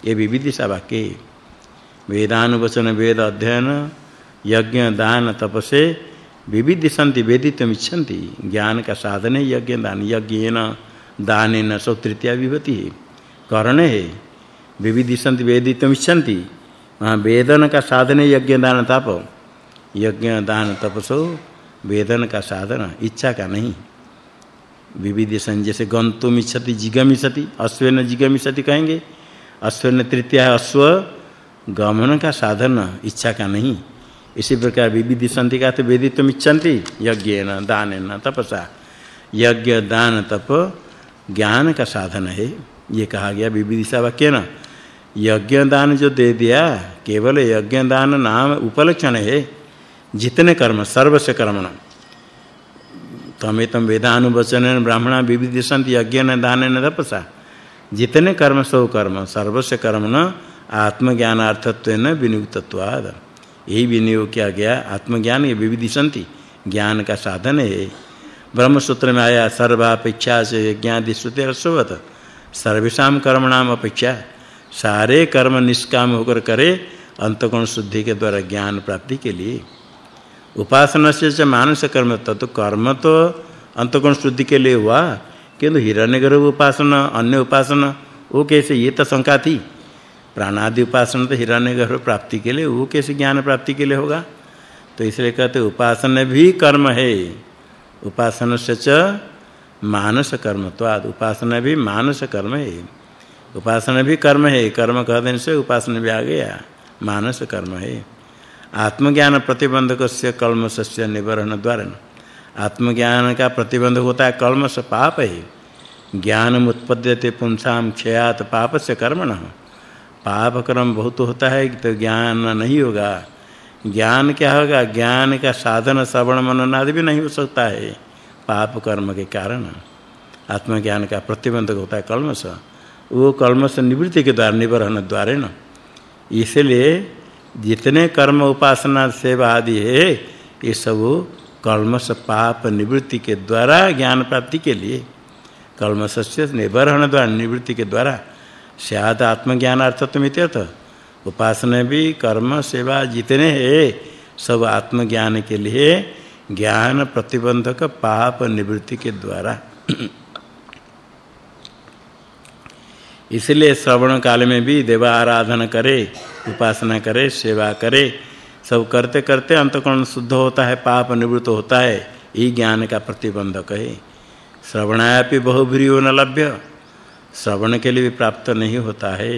ये विविधिशा वाक्य वेदानुवचन वेद अध्ययन, यज्ञ, दान, तपसे विविध संति वेदितम इच्छन्ति ज्ञान का साधन है यज्ञ, दान। यज्ञेन दानेन सौ तृतीया विभूति। कर्ण है विविध संति वेदितम इच्छन्ति वहाँ वेदन का साधन यज्ञ, दान, तप। यज्ञ, दान, तपसो वेदन का साधन, इच्छा का नहीं। विविध सं जैसे गंतुम इच्छति जिगमिषति अश्वेन जिगमिषति कहेंगे। अश्वेन तृतीया अश्व, गमन का साधन, इच्छा का नहीं। इसी प्रकार विविध संधि का तो वेदितम इच्छन्ति यज्ञेन, दानेन, तपसा। यज्ञ, दान, तप, ज्ञान का साधन है। ये कहा गया विविधिशा वाक्य न यज्ञ, दान जो दे दिया, केवल यज्ञ, दान नाम उपलक्षण है। जितने कर्म, सर्वस्य कर्मण। तमेतम वेदानुवचन ब्राह्मणा विविधि संति यज्ञ न दान न तपसा। जितने कर्म सौ कर्म, सर्वस्य कर्म न आत्मज्ञानार्थत्वेन विनियुक्तत्वाद। यही विनियोग किया गया, आत्मज्ञान ये विविधि संति ज्ञान का साधन है ब्रह्म सूत्र में आया, सर्वापेक्षा से ज्ञादि श्रुति रसवत। सर्वेषाम कर्मणाम अपेक्षा, सारे कर्म निष्काम होकर करे अंतकोण शुद्धि के द्वारा ज्ञान प्राप्ति के लिए। उपासना से च मानस कर्म तो कर्म तो अंतकोण शुद्धि के लिए हुआ। किंतु हिरण्यगर्भ उपासना, अन्य उपासना, वो कैसे? ये तो शंका थी। प्राणादि उपासना तो हिरण्यगर्भ प्राप्ति के लिए, वो कैसे ज्ञान प्राप्ति के लिए होगा? तो इसलिए कहते उपासना भी कर्म है। उपासना से च मानस कर्म कर्मत्वाद उपासना भी मानस कर्म है। उपासना भी कर्म है। कर्म कह देने से उपासना भी आ गया। मानस कर्म है। आत्मज्ञान प्रतिबंधक से कल्मषस्य निवारण द्वारा आत्मज्ञान का प्रतिबंध होता है कल्मष पाप है। ज्ञान उत्पद्यते पुंसाम क्षयात पापस्य कर्मण। पाप कर्म बहुत होता है तो ज्ञान नहीं होगा। ज्ञान क्या होगा? ज्ञान का साधन श्रवण मनन आदि भी नहीं हो सकता है। पाप कर्म के कारण। आत्मज्ञान का प्रतिबंधक होता है कल्मश वो कल्मश निवृत्ति के द्वारा निवरण द्वारा न इसलिए जितने कर्म उपासना सेवा आदि है, ये सब कल्मश पाप निवृत्ति के द्वारा ज्ञान प्राप्ति के लिए। कल्मश से निवरण द्वारा निवृत्ति के द्वारा स्याद आत्मज्ञानार्थत्व इत्यर्थ उपासना भी कर्म सेवा जितने हैं, सब आत्मज्ञान के लिए ज्ञान प्रतिबंधक पाप निवृत्ति के द्वारा। इसलिए श्रवण काल में भी देवा आराधना करे, उपासना करे, सेवा करे। सब करते करते अंतकरण शुद्ध होता है, पाप निवृत्त होता है, ये ज्ञान का प्रतिबंधक है। श्रवणायापि बहुब्रियो न लभ्य, श्रवण के लिए भी प्राप्त नहीं होता है।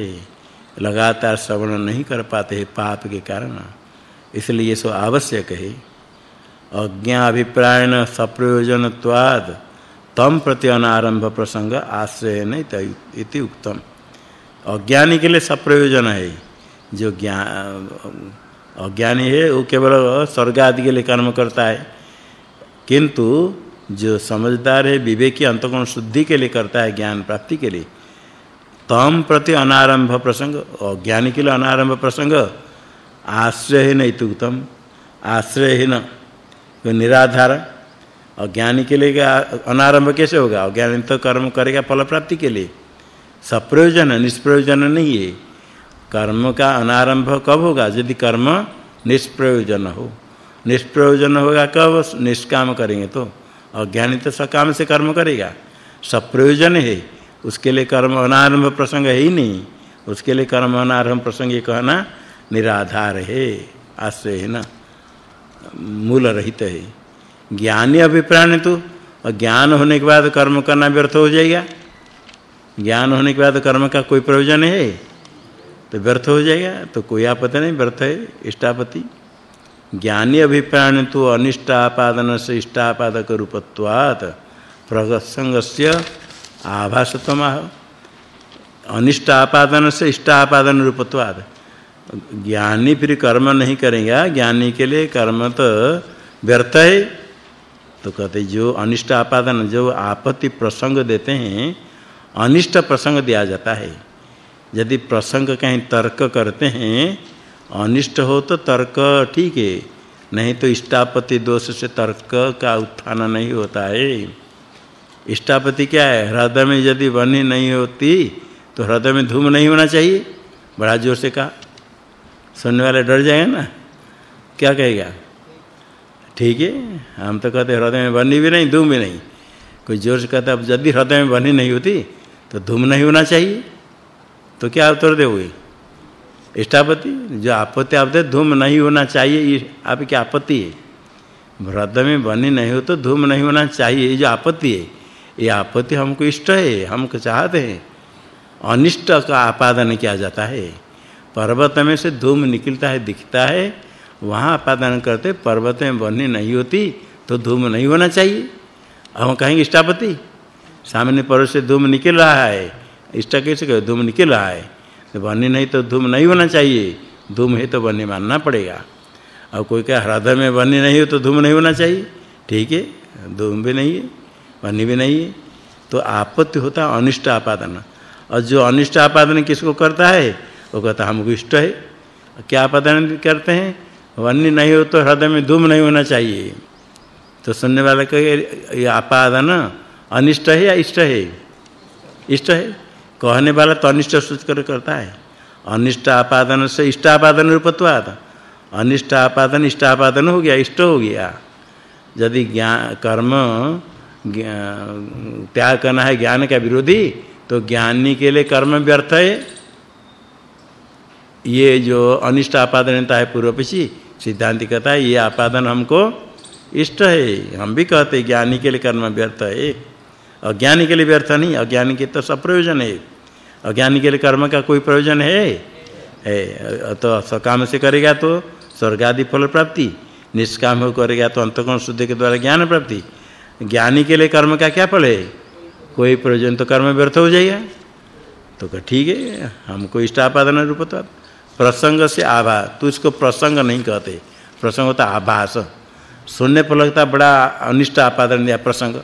लगातार श्रवण नहीं कर पाते हैं पाप के कारण, इसलिए सब आवश्यक है। अज्ञा अभिप्रायण सप्रयोजनत्वाद तम प्रति अनारंभ प्रसंग आश्रय नहीं इति उक्तम। अज्ञानी के लिए सप्रयोजन है। जो ज्ञान अज्ञानी है, वो केवल स्वर्ग आदि के लिए कर्म करता है। किंतु जो समझदार है, विवेकी अंतकोण शुद्धि के लिए करता है, ज्ञान प्राप्ति के लिए, तम प्रति अनारंभ प्रसंग, अज्ञानी के लिए अनारंभ प्रसंग, आश्रय है नहीं तुक्तम आश्रय है न, निराधार। अज्ञानी के लिए अनारंभ कैसे होगा? अज्ञानी तो कर्म करेगा फल प्राप्ति के लिए। सप्रयोजन निष्प्रयोजन नहीं है। कर्म का अनारंभ कब होगा? यदि कर्म निष्प्रयोजन हो। निष्प्रयोजन होगा कब? निष्काम करेंगे तो। अज्ञानी तो सकाम से कर्म करेगा। सप्रयोजन है। उसके लिए कर्म अनारंभ प्रसंग है ही नहीं। उसके लिए कर्म अनारंभ प्रसंग ये कहना निराधार है। आश्रय है ना? मूल रहित है। ज्ञानी अभिप्राय तो और ज्ञान होने के बाद कर्म करना व्यर्थ हो जाएगा। ज्ञान होने के बाद कर्म का कोई प्रयोजन है? तो व्यर्थ हो जाएगा तो कोई आपत्ति नहीं, व्यर्थ है इष्टापति ज्ञानी अभिप्राय तो अनिष्टापादन से इष्टापादक रूपत्वात् प्रसंगस्य आभासत्वम अनिष्टापादन से इष्टापादन रूपत्वात्। ज्ञानी फिर कर्म नहीं करेगा, ज्ञानी के लिए कर्म तो व्यर्थ है तो कहते जो अनिष्ट आपादन, जो आपत्ति प्रसंग देते हैं, अनिष्ट प्रसंग दिया जाता है। यदि प्रसंग कहीं तर्क करते हैं, अनिष्ट हो तो तर्क ठीक है, नहीं तो इष्टापति दोष से तर्क का उत्थान नहीं होता है। इष्टापति क्या है? हृदय में यदि बनी नहीं होती तो हृदय में धूम नहीं होना चाहिए। बड़ा ज़ोर से कहा। सुनने वाले डर जाएगा ना? क्या कहेगा? ठीक है? हम तो कहते हृदय में बनी भी नहीं धूम भी नहीं। कोई ज़ोर से कहता अब यदि हृदय में बनी नहीं होती तो धूम नहीं होना चाहिए। तो क्या उत्तर दोगे? इष्टापति जो आपत्ति आप दे धूम नहीं होना चाहिए, ये आपकी आपत्ति है? हृदय में बनी नहीं हो तो धूम नहीं होना चाहिए, ये जो आपत्ति है, ये आपत्ति हमको इष्ट है हमको चाहते हैं। अनिष्ट का आपादन किया जाता है। पर्वत में से धूम निकलता है, दिखता है वहाँ आपादन करते, पर्वत में बनी नहीं होती तो धूम नहीं होना चाहिए। हम कहेंगे, इष्टापति सामने पर्वत से धूम निकल रहा है। इष्ट कैसे कहे, धूम निकल रहा है। तो बनी नहीं तो धूम नहीं होना चाहिए। धूम है तो बनी मानना पड़ेगा। और कोई कहे हृदय में बनी नहीं हो तो धूम नहीं होना चाहिए। ठीक है, धूम भी नहीं है, बनी भी नहीं है। तो आपत्ति होता अनिष्ट आपादन। और जो अनिष्ट आपादन किसको करता है? वो कहता हमको इष्ट है। क्या आपादन करते हैं? वन्य नहीं हो तो हृदय में धूम नहीं होना चाहिए। तो सुनने वाला कहे ये आपादन अनिष्ट है या इष्ट है? इष्ट है। कहने वाला तो अनिष्ट सोच कर करता है। अनिष्ट आपादन से इष्ट आपादन रूपत्वाद। अनिष्ट आपादन इष्ट आपादन हो गया, इष्ट हो गया। यदि ज्ञान कर्म त्याग करना है ज्ञान का विरोधी तो ज्ञानी के लिए कर्म व्यर्थ है। ये जो अनिष्ट आपादनता है पूर्व पीछे सिद्धांत कहता है, ये आपादन हमको इष्ट है। हम भी कहते ज्ञानी के लिए कर्म व्यर्थ है। अज्ञानी के लिए व्यर्थ नहीं, अज्ञानी के तो सब प्रयोजन है। अज्ञानी के लिए कर्म का कोई प्रयोजन है? है। तो सकाम से करेगा तो स्वर्ग आदि फल प्राप्ति, निष्काम हो करेगा तो अंतकोण शुद्धि के द्वारा ज्ञान प्राप्ति। ज्ञानी के लिए कर्म का क्या फल है? कोई प्रयोजन तो कर्म व्यर्थ हो जाएगा। तो ठीक है, हमको इष्टापादन रूपत्व प्रसंग से आभा। तो इसको प्रसंग नहीं कहते। प्रसंग होता आभास। सुनने पर लगता बड़ा अनिष्ट आपादन दिया प्रसंग।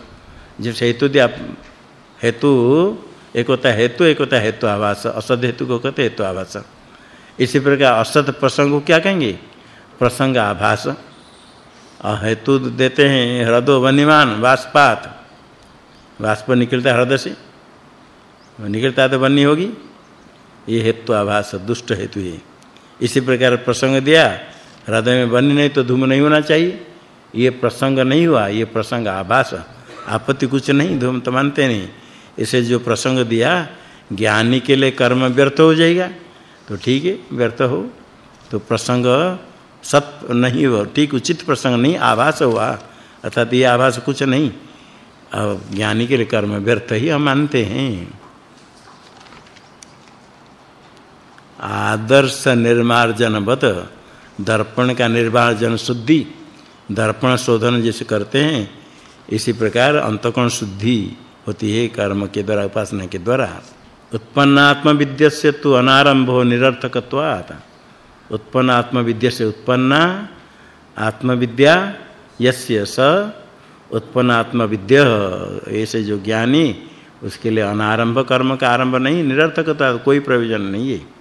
जैसे हेतु दिया, हेतु, एक होता हेतु, एक होता हेतु आभास। असद हेतु को कहते हेतु आभास। इसी प्रकार असत प्रसंग को क्या कहेंगे? प्रसंग आभास। हेतु देते हैं हृदय वनिमान, वाष्पात। वाष्प निकलता हृदय से। निकलता है तो बनी होगी। ये हेतु आभास, दुष्ट हेतु है। इसी प्रकार प्रसंग दिया, हृदय में बनी नहीं तो धूम नहीं होना चाहिए। ये प्रसंग नहीं हुआ, ये प्रसंग आभास। आपत्ति कुछ नहीं, धूम तो मानते नहीं। इसे जो प्रसंग दिया, ज्ञानी के लिए कर्म व्यर्थ हो जाएगा। तो ठीक है, व्यर्थ हो। तो प्रसंग सत नहीं हो ठीक उचित प्रसंग नहीं, आभास हुआ। अर्थात ये आभास कुछ नहीं। अब ज्ञानी के लिए कर्म व्यर्थ ही हम मानते हैं। आदर्श निर्मार्जनवत दर्पण का निर्मार्जन शुद्धि, दर्पण शोधन जैसे करते हैं, इसी प्रकार अंतकोण शुद्धि होती है कर्म के द्वारा, उपासना के द्वारा। उत्पन्न आत्मविद्या से तो अनारंभो निरर्थकत्वात्। उत्पन्न आत्मविद्या से उत्पन्ना, आत्मविद्या यस्य स उत्पन्न आत्मविद्या ऐसे जो ज्ञानी, उसके लिए अनारंभ कर्म का आरंभ नहीं, निरर्थकता कोई प्रयोजन नहीं है।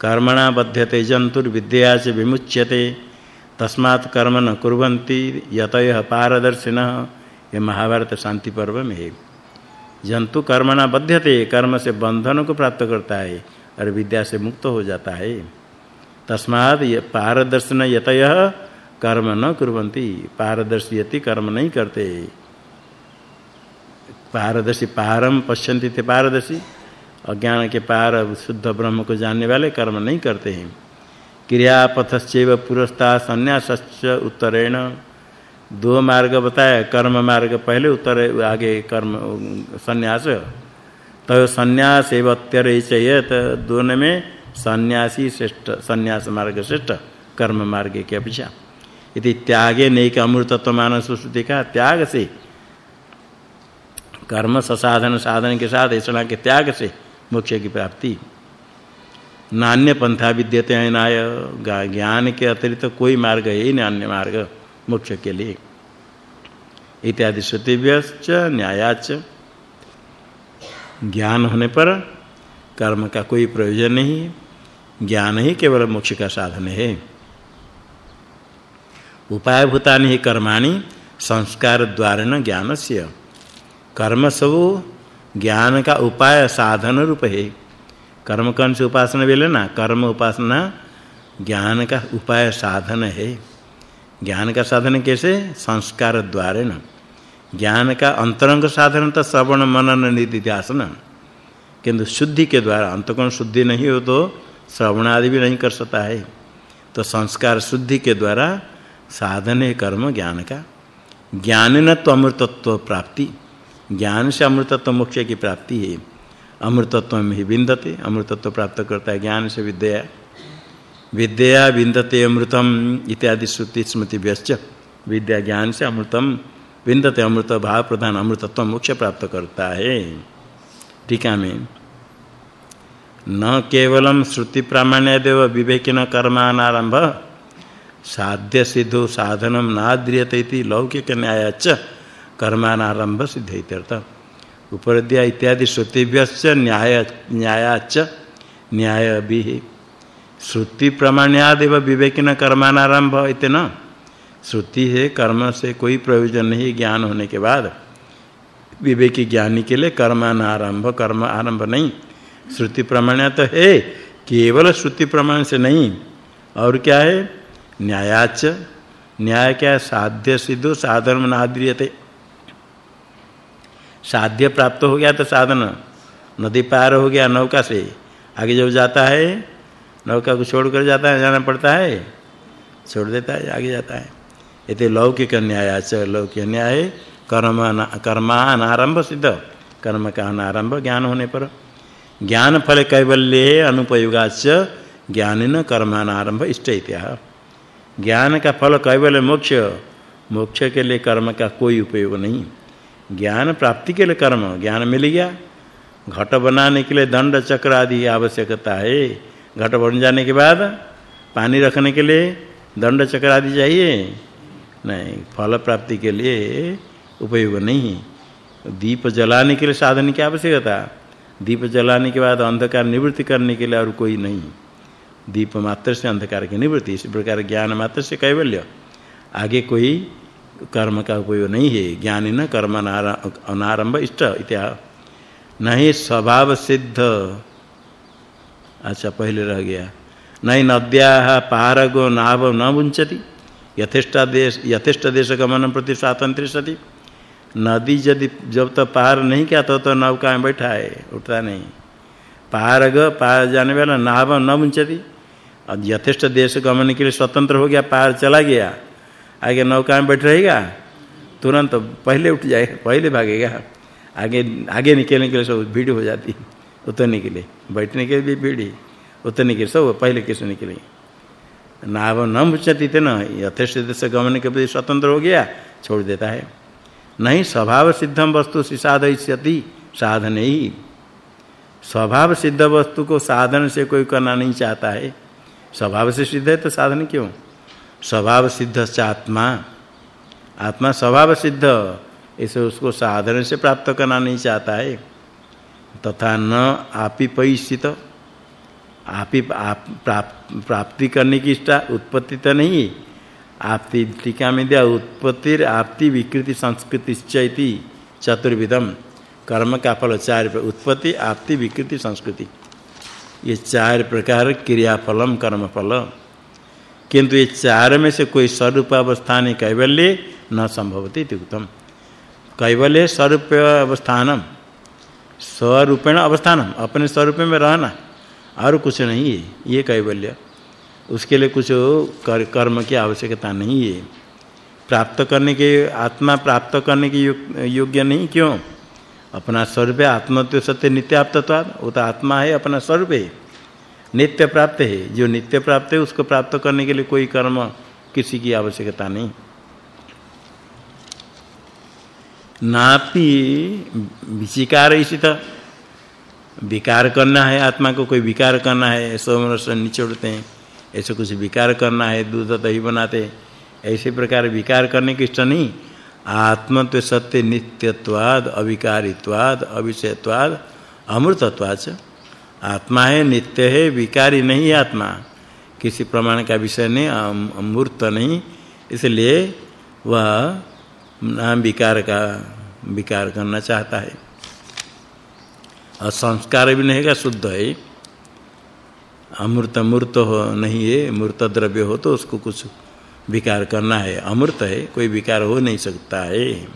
कर्मणा बध्यते जंतुर्विद्या से विमुच्यते। तस्मात् कर्म न कुर्वन्ति, यतयः पारदर्शिनः। ये महाभारत शांति पर्व में है। जंतु कर्मणा बध्यते, कर्म से बंधन को प्राप्त करता है, और विद्या से मुक्त हो जाता है। तस्मात् पारदर्शन, यतयः कर्म न कुर्वन्ति। पारदर्शी यति कर्म नहीं करते। पारदर्शी पारम पश्यन्ति थे पारदर्शी। अज्ञान के पार शुद्ध ब्रह्म को जानने वाले कर्म नहीं करते हैं। क्रियापथश्चैव पुरस्ता संन्यासश्च उत्तरेण। दो मार्ग बताया, कर्म मार्ग पहले उत्तर, आगे कर्म, संन्यास। तो संन्यास एवं अत्यरेचयत दोनों में सन्यासी श्रेष्ठ, संन्यास मार्ग श्रेष्ठ, कर्म मार्ग की अपेक्षा। इति त्यागे नैक अमृतत्व मानस श्रुति का त्याग से। कर्म ससाधन साधन के साथ ऐसा के त्याग से मोक्ष की प्राप्ति। नान्य पंथा विद्यते अनाय ज्ञान के अतिरिक्त कोई मार्ग है ही नहीं अन्य मार्ग, मोक्ष के लिए। इत्यादि श्रुतिव्यश्च, न्यायाच। ज्ञान होने पर कर्म का कोई प्रयोजन नहीं ज्ञान ही केवल मोक्ष का साधन है। उपाय भूतानि कर्माणि संस्कार द्वारेण ज्ञानस्य। कर्म सब ज्ञान का उपाय साधन रूप है। कर्म कौन से उपासना भी लेना? कर्म उपासना ज्ञान का उपाय साधन है। ज्ञान का साधन कैसे? संस्कार द्वारे न। ज्ञान का अंतरंग साधन तो श्रवण, मनन निधि ध्यान किंतु शुद्धि के द्वारा अंतकोण शुद्धि नहीं हो तो श्रवण आदि भी नहीं कर सकता है। तो संस्कार शुद्धि के द्वारा साधन है कर्म ज्ञान का। ज्ञान न तो अमृतत्व प्राप्ति। ज्ञान से अमृतत्व मोक्ष की प्राप्ति है। अमृतत्व में ही विन्दते अमृतत्व प्राप्त करता है, ज्ञान से विद्या। विद्या विन्दते अमृतम, इत्यादि श्रुति स्मृति व्यश्च विद्या ज्ञान से अमृतम विन्दते अमृत भाव प्रधान अमृतत्व मोक्ष प्राप्त करता है। टीका में, न केवलम श्रुति प्रामाण्य देव विवेकिन कर्मानारंभ साध्य सिद्धो साधनम नाद्रियते इति लौकिक न्यायाच कर्मानारंभ सिद्ध इत्यर्थ उपरद्या इत्यादि श्रुतिभ्यश्च न्याय न्यायाच न्याय भी श्रुति प्रमाण्यादेव विवेकिन कर्मानारंभ न। श्रुति है कर्म से कोई प्रयोजन नहीं, ज्ञान होने के बाद। विवेकी ज्ञानी के लिए कर्मानारंभ कर्म आरंभ नहीं। श्रुति प्रमाण्य तो है, केवल श्रुति प्रमाण से नहीं। और क्या है? न्यायाच न्याय क्या साध्य सिद्धो साधर्म नाद्रियते साध्य प्राप्त हो गया तो साधन। नदी पार हो गया नौका से। आगे जब जाता है, नौका को छोड़कर जाता है, जाना पड़ता है। छोड़ देता है, आगे जाता है। इति लौकिक न्यायाच लौकिक न्याय कर्म कर्मानारंभ सिद्ध। कर्म का अनारंभ ज्ञान होने पर। ज्ञान फल कैवल्य अनुपयोगाच ज्ञानिन कर्मानारंभ इष्ट इत्या ज्ञान का फल कैवल्य मोक्ष। मोक्ष के लिए कर्म का कोई उपयोग नहीं। ज्ञान प्राप्ति के लिए कर्म। ज्ञान मिल गया। घट बनाने के लिए दंड चक्र आदि आवश्यकता है। घट बन जाने के बाद पानी रखने के लिए दंड चक्र आदि चाहिए। नहीं, फल प्राप्ति के लिए उपयोग नहीं। दीप जलाने के लिए साधन की आवश्यकता। दीप जलाने के बाद अंधकार निवृत्ति करने के लिए और कोई नहीं। दीप मात्र से अंधकार की निवृत्ति। इस प्रकार ज्ञान मात्र से कैवल्य। आगे कोई कर्म का उपयोग नहीं है। ज्ञानी न कर्म अनारंभ इष्ट इत्या नहीं स्वभाव सिद्ध। अच्छा पहले रह गया। नहीं नद्या पारगो नाभ न मुंचति यथेष्टा देश यथेष्ट देश गमन प्रति स्वातंत्र्य सति। नदी यदि जब तक तो पार नहीं किया तो तो नौका में बैठा है? उठता नहीं। पारग पार जाने वाला नाभ न मुंचति और यथेष्ट देश गमन के लिए स्वतंत्र हो गया, पार चला गया। आगे नौका में बैठ रहेगा, तुरंत पहले उठ जाए, पहले भागेगा। आगे आगे निकलने के लिए सब भीड़ हो जाती। उतरने के लिए, बैठने के लिए भी भीड़ उतरने के सब, पहले किस निकले नाव न मुचती थे न, यथेष्ट से गमन के प्रति स्वतंत्र हो गया, छोड़ देता है। नहीं, स्वभाव सिद्धम वस्तु साधयति साधन ही। स्वभाव सिद्ध वस्तु को साधन से कोई करना नहीं चाहता है। स्वभाव से सिद्ध है तो साधन क्यों? स्वभाव सिद्ध आत्मा आत्मा स्वभाव सिद्ध इसे उसको साधन से प्राप्त करना नहीं चाहता है। तथा न आपी पैसित आपी, आप, प्राप्ति करने की इच्छा उत्पत्ति तो नहीं आपति टीका में दिया, उत्पत्ति आपति विकृति संस्कृति चैति चतुर्विधम। कर्म का फल चार उत्पत्ति आपति विकृति संस्कृति। ये चार प्रकार क्रियाफलम कर्मफल। किंतु ये चार में से कोई स्वरूप अवस्थान कैवल्य न संभवती उत्तम कैवल्य स्वरूप अवस्थानम स्वरूपेण अवस्थानम अपने स्वरूप में रहना और कुछ नहीं है ये कैवल्य। उसके लिए कुछ कर, कर्म की आवश्यकता नहीं है। प्राप्त करने के आत्मा प्राप्त करने की योग्य नहीं क्यों? अपना स्वरूप आत्मत्व सत्य नित्याप्तत्वाद वो तो आत्मा है अपना स्वरूप है। नित्य प्राप्त है। जो नित्य प्राप्त है, उसको प्राप्त करने के लिए कोई कर्म किसी की आवश्यकता नहीं। नापि विचिकार इसित विकार करना है, आत्मा को कोई विकार करना है सोमरस निचोड़ते हैं। ऐसे कुछ विकार करना है, दूध दही बनाते। ऐसे प्रकार विकार करने की इष्ट नहीं। आत्म तो सत्य, नित्यत्वाद, अविकारित्वाद, अविषयत्वाद अमृतत्वाच आत्मा है, नित्य है, विकारी नहीं आत्मा। किसी प्रमाण का विषय नहीं अमूर्त नहीं। इसलिए वह नाम विकार का, विकार करना चाहता है। और संस्कार भी नहीं का शुद्ध है। अमृत मूर्त हो, नहीं है, मूर्त द्रव्य हो तो उसको कुछ विकार करना है। अमृत है, कोई विकार हो नहीं सकता है।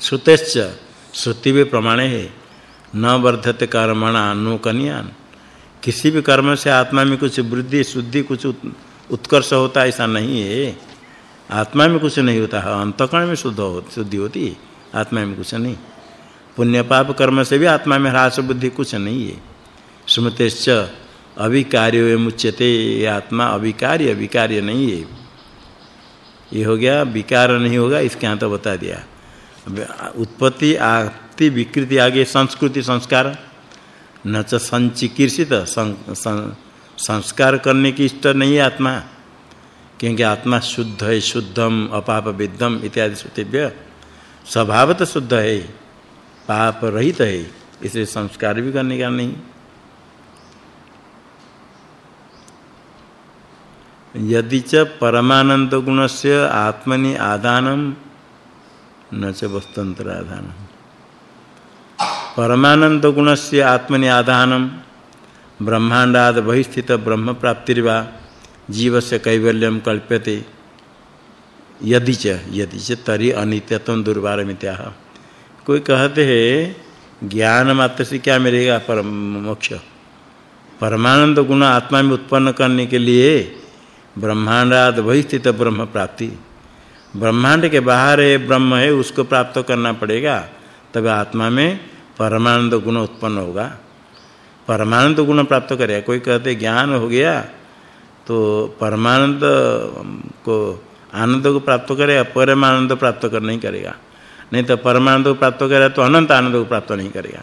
श्रुतेश्च श्रुति भी प्रमाण है। न वर्धते कर्मणा, नो कन्यान। किसी भी कर्म से आत्मा में कुछ वृद्धि, शुद्धि, कुछ उत्कर्ष होता ऐसा नहीं है। आत्मा में कुछ नहीं होता, है, अंतकरण में शुद्ध हो, शुद्धि होती है। आत्मा में कुछ नहीं। पुण्य पाप कर्म से भी आत्मा में ह्रास, बुद्धि कुछ नहीं है। स्मृतेश्च अविकार्य मुच्यते आत्मा अविकार्य विकार्य नहीं है। ये हो गया, विकार नहीं होगा, इसके यहाँ तो बता दिया। उत्पत्ति आति विकृति, आगे संस्कृति, संस्कार। न च संचिकीर्षित संस्कार करने की इष्ट नहीं है आत्मा। क्योंकि आत्मा शुद्ध है, शुद्धम, अपाप, विद्धम इत्यादि श्रुतिव्य स्वभाव तो शुद्ध है, पाप रहित है, इसलिए संस्कार भी करने का नहीं। यदि च परमानंद गुणस्य आत्मनि आदानम न च वस्तंत्र आदानम परमानंद गुणस्य आत्मनि आदानम ब्रह्मांडाद बहिस्थित ब्रह्म प्राप्तिर्वा जीवस्य कैवल्यम कल्प्यते। यदि च यदि च तरी अनित्यत्व दुर्वारमित्याह कोई कहते हैं, ज्ञान मात्र से क्या मिलेगा परम मोक्ष? परमानंद गुण आत्मा में उत्पन्न करने के लिए ब्रह्मांडाद बहिस्थित ब्रह्म प्राप्ति ब्रह्मांड के बाहर है, ब्रह्म है, उसको प्राप्त करना पड़ेगा। तब आत्मा में परमानंद गुण उत्पन्न होगा। परमानंद गुण प्राप्त करेगा। कोई कहते ज्ञान हो गया तो परमानंद को आनंद को प्राप्त करेगा परमानंद प्राप्त कर नहीं करेगा। नहीं तो परमानंद को प्राप्त करेगा तो अनंत आनंद को प्राप्त नहीं करेगा।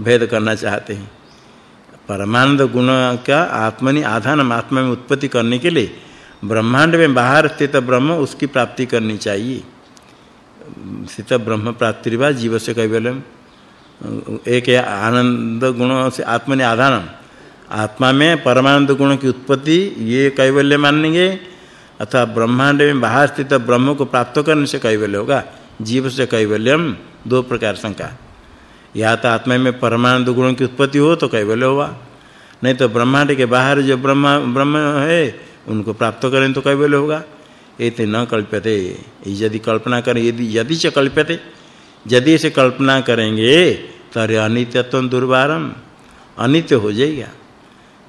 भेद करना चाहते हैं। परमानंद गुण का आत्मनि आधान आत्मा में उत्पत्ति करने के लिए ब्रह्मांड में बाहर स्थित ब्रह्म उसकी प्राप्ति करनी चाहिए। स्थित ब्रह्म प्राप्ति वा जीव से कैवल्यम एक आनंद गुण से आत्मनि आधान आत्मा में परमानंद गुण की उत्पत्ति, ये कैवल्य मानेंगे अथवा ब्रह्मांड में बाहर स्थित ब्रह्म को प्राप्त करने से कैवल्य होगा। जीव से कैवल्यम दो प्रकार शंका। या तो आत्मा में परमानंद गुणों की उत्पत्ति हो तो कैवल्य हुआ नहीं तो ब्रह्मांड के बाहर जो ब्रह्म ब्रह्म है उनको प्राप्त करें तो कैवल्य होगा। एते न कल्प्यते। यदि कल्पना करें, यदि यदि च कल्प्यते, यदि से कल्पना करेंगे, तरे अनित्यत्व दुर्वारम अनित्य हो जाएगा।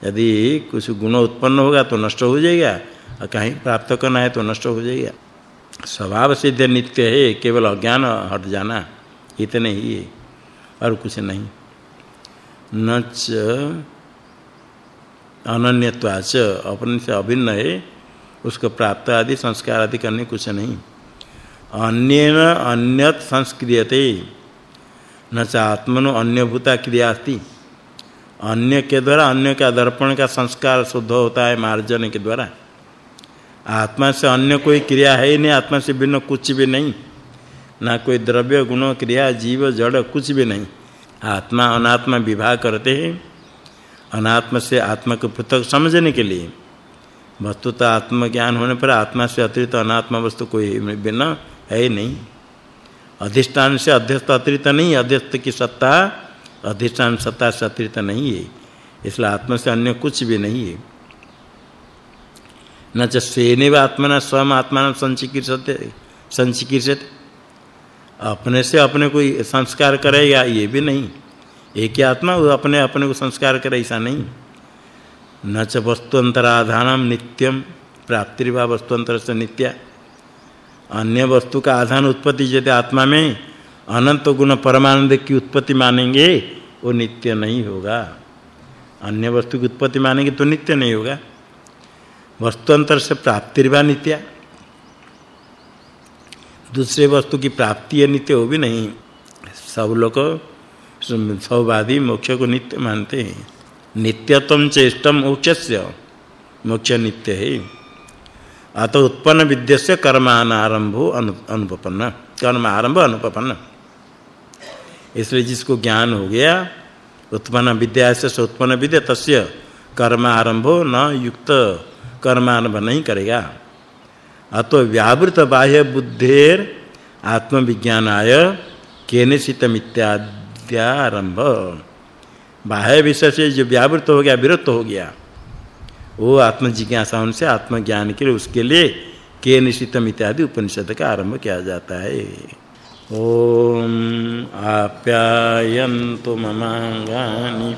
यदि कुछ गुण उत्पन्न होगा तो नष्ट हो जाएगा, और कहीं प्राप्त करना है तो नष्ट हो जाएगा। स्वभाव सिद्ध नित्य है, केवल अज्ञान हट जाना, इतने ही है, और कुछ नहीं। न च अनन्यत्वाच अपने से अभिन्न है उसको प्राप्त आदि, संस्कार आदि करने कुछ नहीं। अन्यन अन्यत संस्क्रियते, न च आत्मनो अन्यभूता क्रिया अस्ति। अन्य के द्वारा, अन्य का दर्पण का संस्कार शुद्ध होता है मार्जन के द्वारा। आत्मा से अन्य कोई क्रिया है ही नहीं, आत्मा से भिन्न कुछ भी नहीं। ना कोई द्रव्य, गुण, क्रिया, जीव, जड़, कुछ भी नहीं। आत्मा अनात्मा विभाग करते हैं। अनात्म से आत्मा को पृथक समझने के लिए। वस्तु तो आत्मज्ञान होने पर आत्मा से अतिरिक्त अनात्मा वस्तु कोई बिना है नहीं। अधिष्ठान से अध्यस्त अतिरिक्त नहीं, अध्यस्त की सत्ता, अधिष्ठान सत्ता से अतिरिक्त नहीं है। इसलिए आत्मा से अन्य कुछ भी नहीं है। न च स्वेनेव आत्मना आत्मा संचिकीर्षते संचिकीर्षते। अपने से अपने कोई संस्कार करेगा ये भी नहीं। एक ही आत्मा, वो अपने अपने को संस्कार करे, ऐसा नहीं। न च वस्तुअंतराधानम नित्यम प्राप्तिर्वा वस्तुअंतर से नित्य। अन्य वस्तु का आधान उत्पत्ति यदि आत्मा में अनंत गुण परमानंद की उत्पत्ति मानेंगे, वो नित्य नहीं होगा। अन्य वस्तु की उत्पत्ति मानेंगे तो नित्य नहीं होगा। वस्तुअंतर से प्राप्तिर्वा नित्य। दूसरे वस्तु की प्राप्ति है नित्य हो भी नहीं। सब लोग सौवादी मोक्ष को नित्य मानते हैं। नित्यत्वम चेष्टम मोक्षस्य। मोक्ष नित्य है। अत उत्पन्न विद्य से कर्मानारंभो अनुपपन्न। कर्म आरंभ अनुपपन्न। इसलिए जिसको ज्ञान हो गया, उत्पन्न विद्या से उत्पन्न विद्या, तस्य कर्म आरंभो न युक्त कर्म आरंभ नहीं करेगा। अतो व्यावृत बाह्य बुद्धेर आत्मविज्ञानाय केनचित मित्याद्यारंभ बाह्य विषय से जो व्यावृत हो गया, विरक्त हो गया, वो आत्म जिज्ञासा उनसे, आत्मज्ञान के लिए, उसके लिए के निशितम इत्यादि उपनिषद का आरंभ किया जाता है। ओम आप्यायन्तु ममांगानि